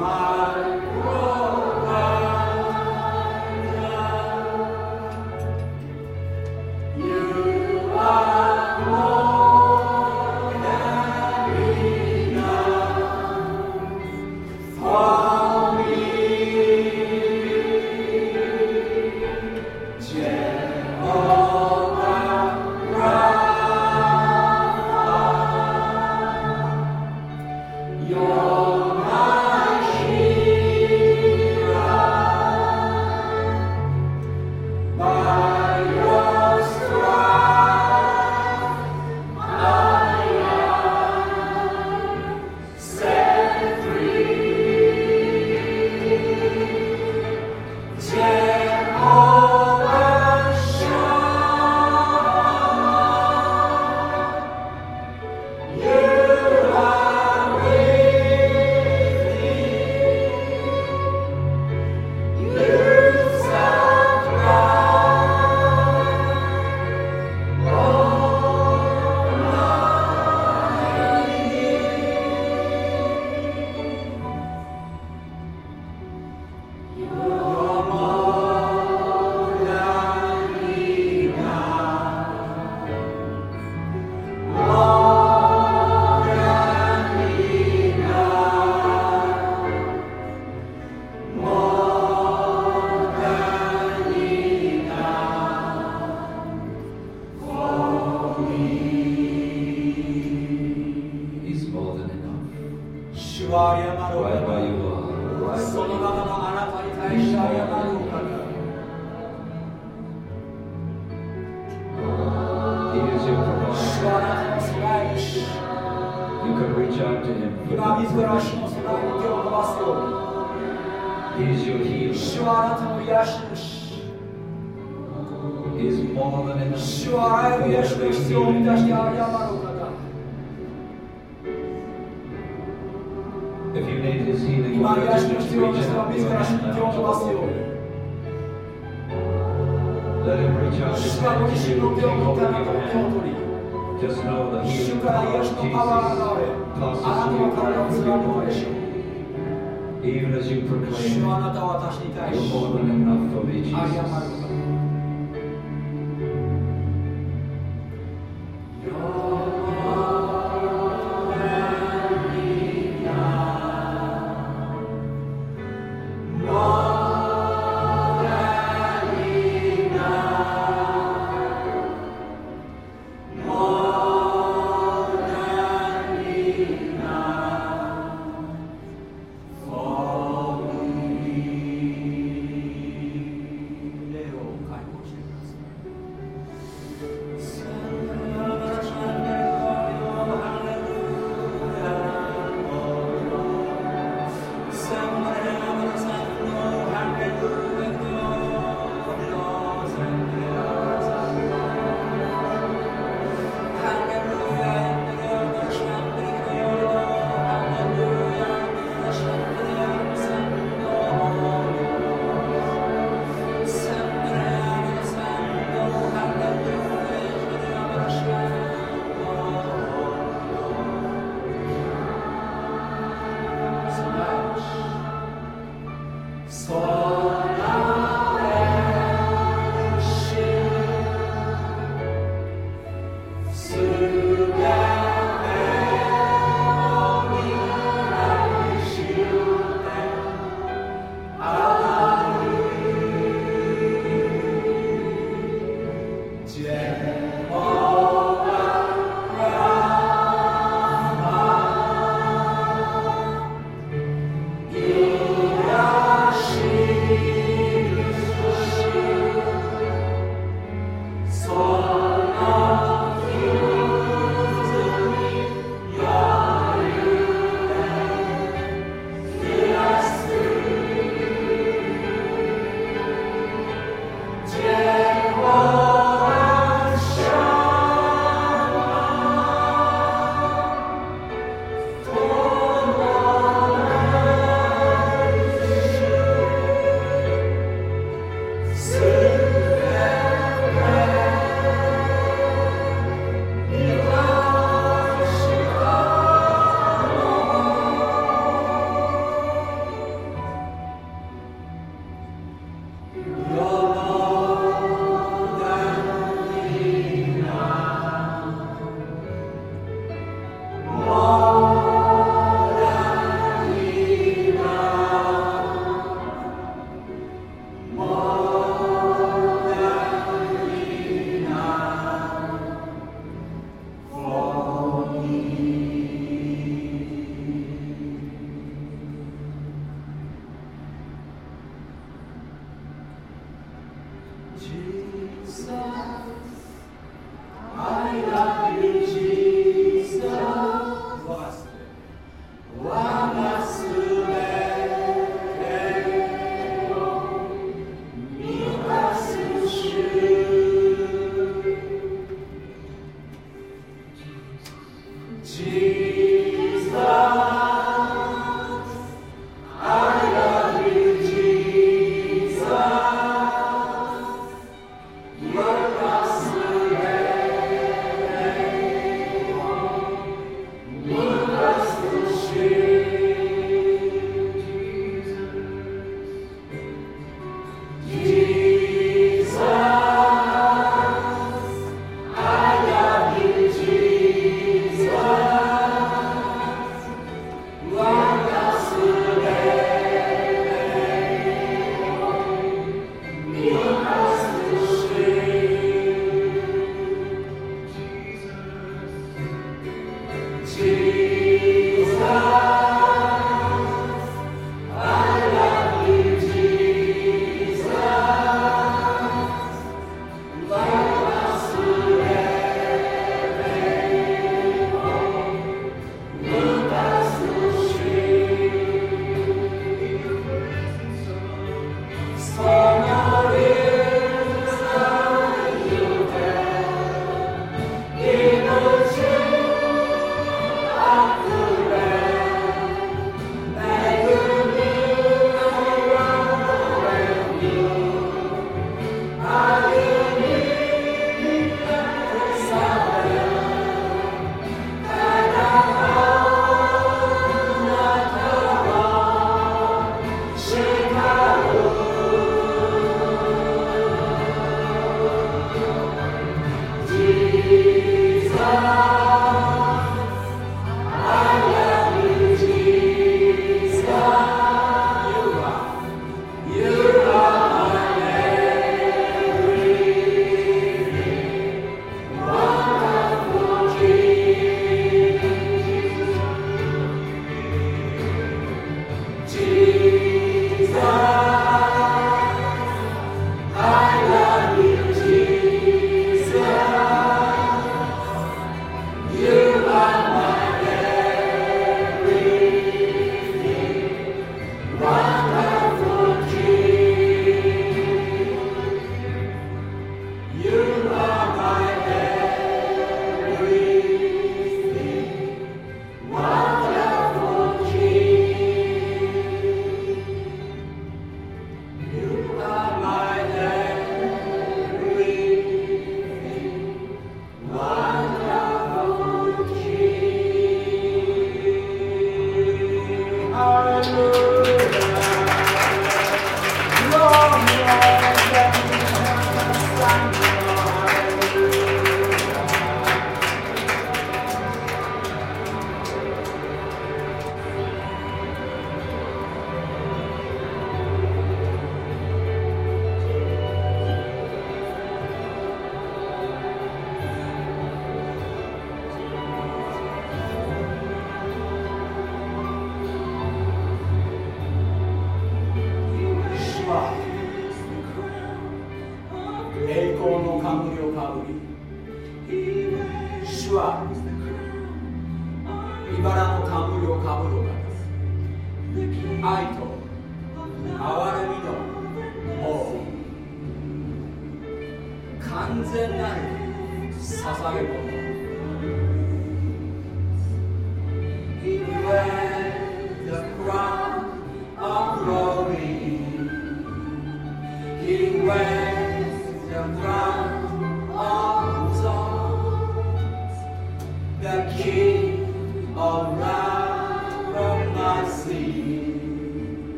Mara.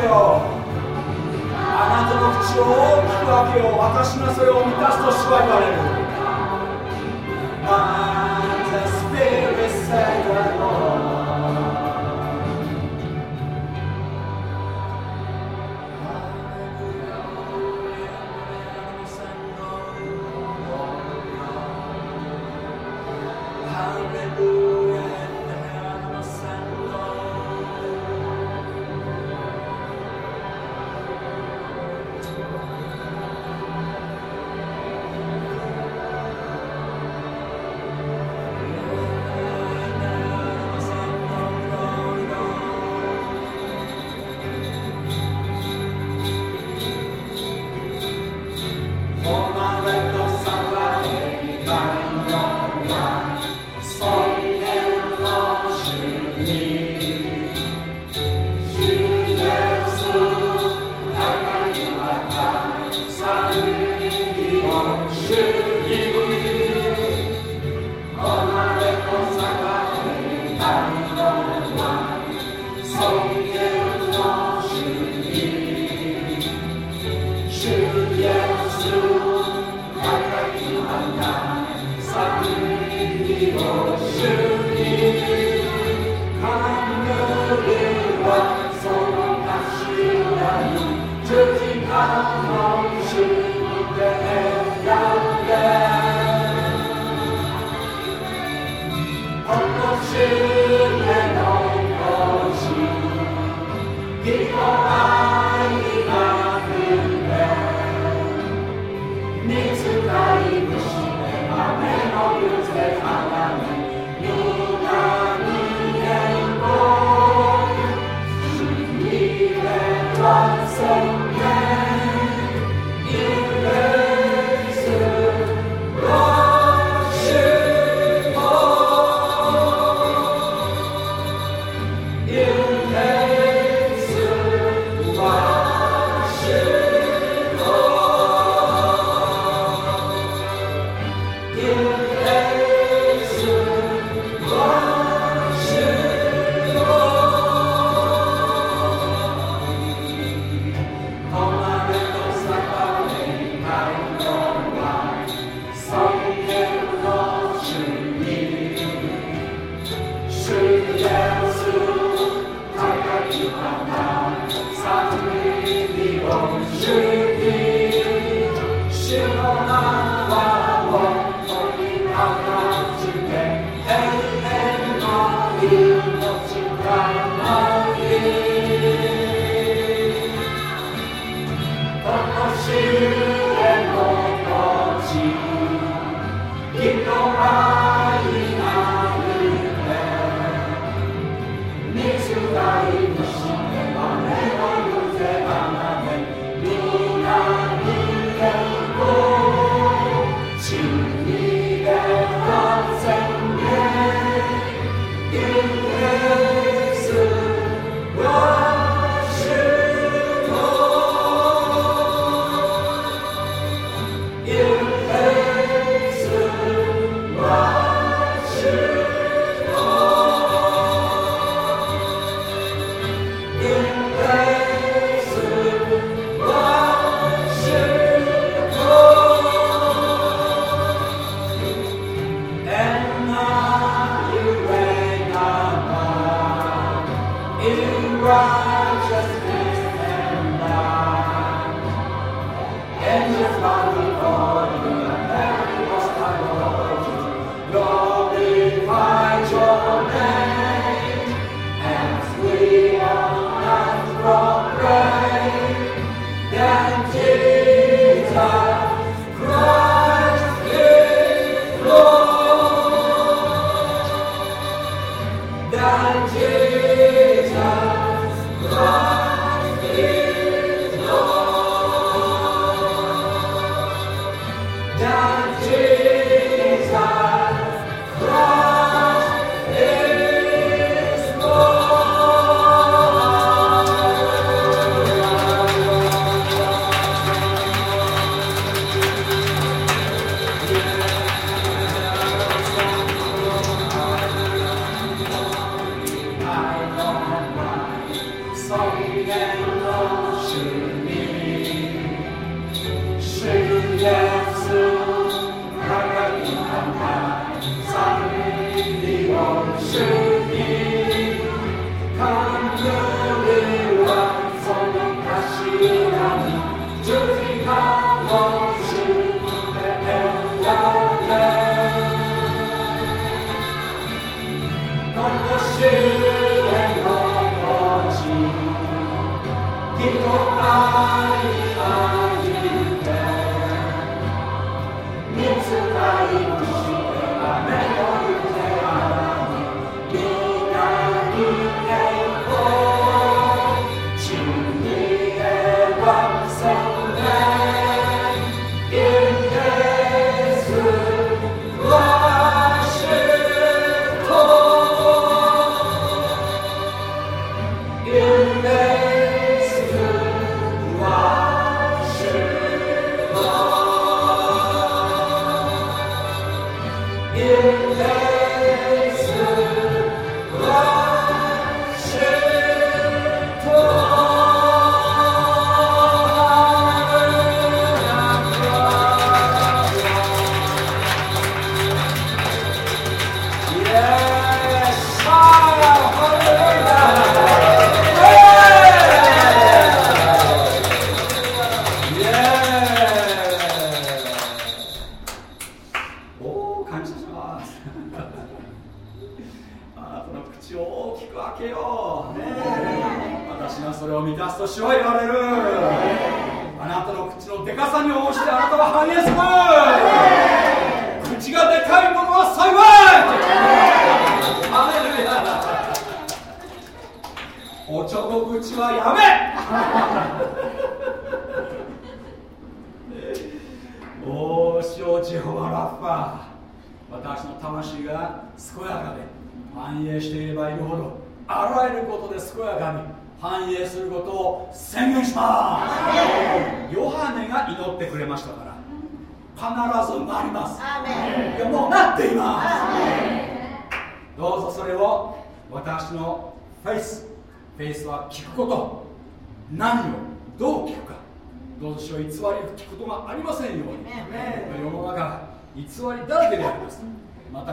けよ。あなたの口を大きく開けよう。私がそれを満たすと主は言われる。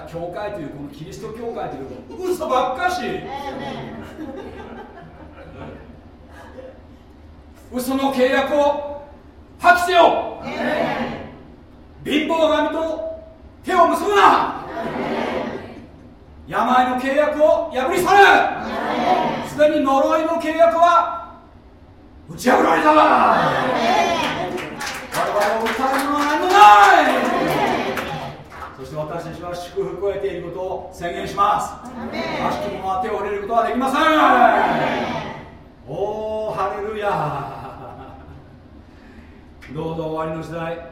教会というこのキリスト教会という嘘ばっかし、嘘の契約を破棄せよ、貧乏神と手を結ぶな、病の契約を破り去る。すでに呪いの契約は打ち破られた。我々を訴えるのは何もない。祝福を得ていることを宣言します。悪しき者は手を触れることはできません。おおハレルヤ。どうぞ終わりの時代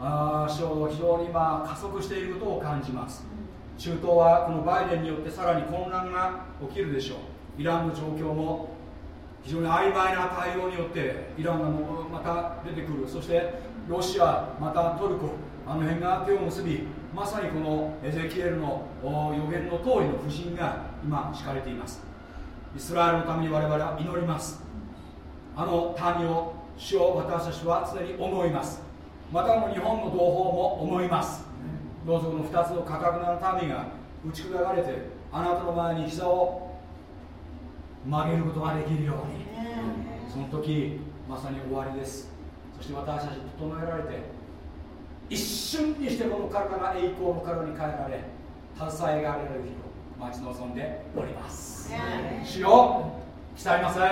ああ非常に今加速していることを感じます。中東はこのバイデンによってさらに混乱が起きるでしょう。イランの状況も非常に曖昧な対応によってイランがまた出てくる。そしてロシアまたトルコあの辺が手を結びまさにこのエゼキエルの予言の通りの布陣が今敷かれています。イスラエルのために我々は祈ります。あの民を主を私たちは常に思います。またも日本の同胞も思います。どうぞこの2つの価格な民が打ち砕かれてあなたの前に膝を曲げることができるように。その時まさに終わりです。そして私たち整えられて一瞬にしてこの体が栄光の体に変えられ携えられる日を待ち望んでおります。主よ鍛えません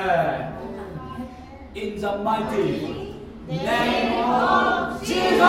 In the mighty name of Jesus!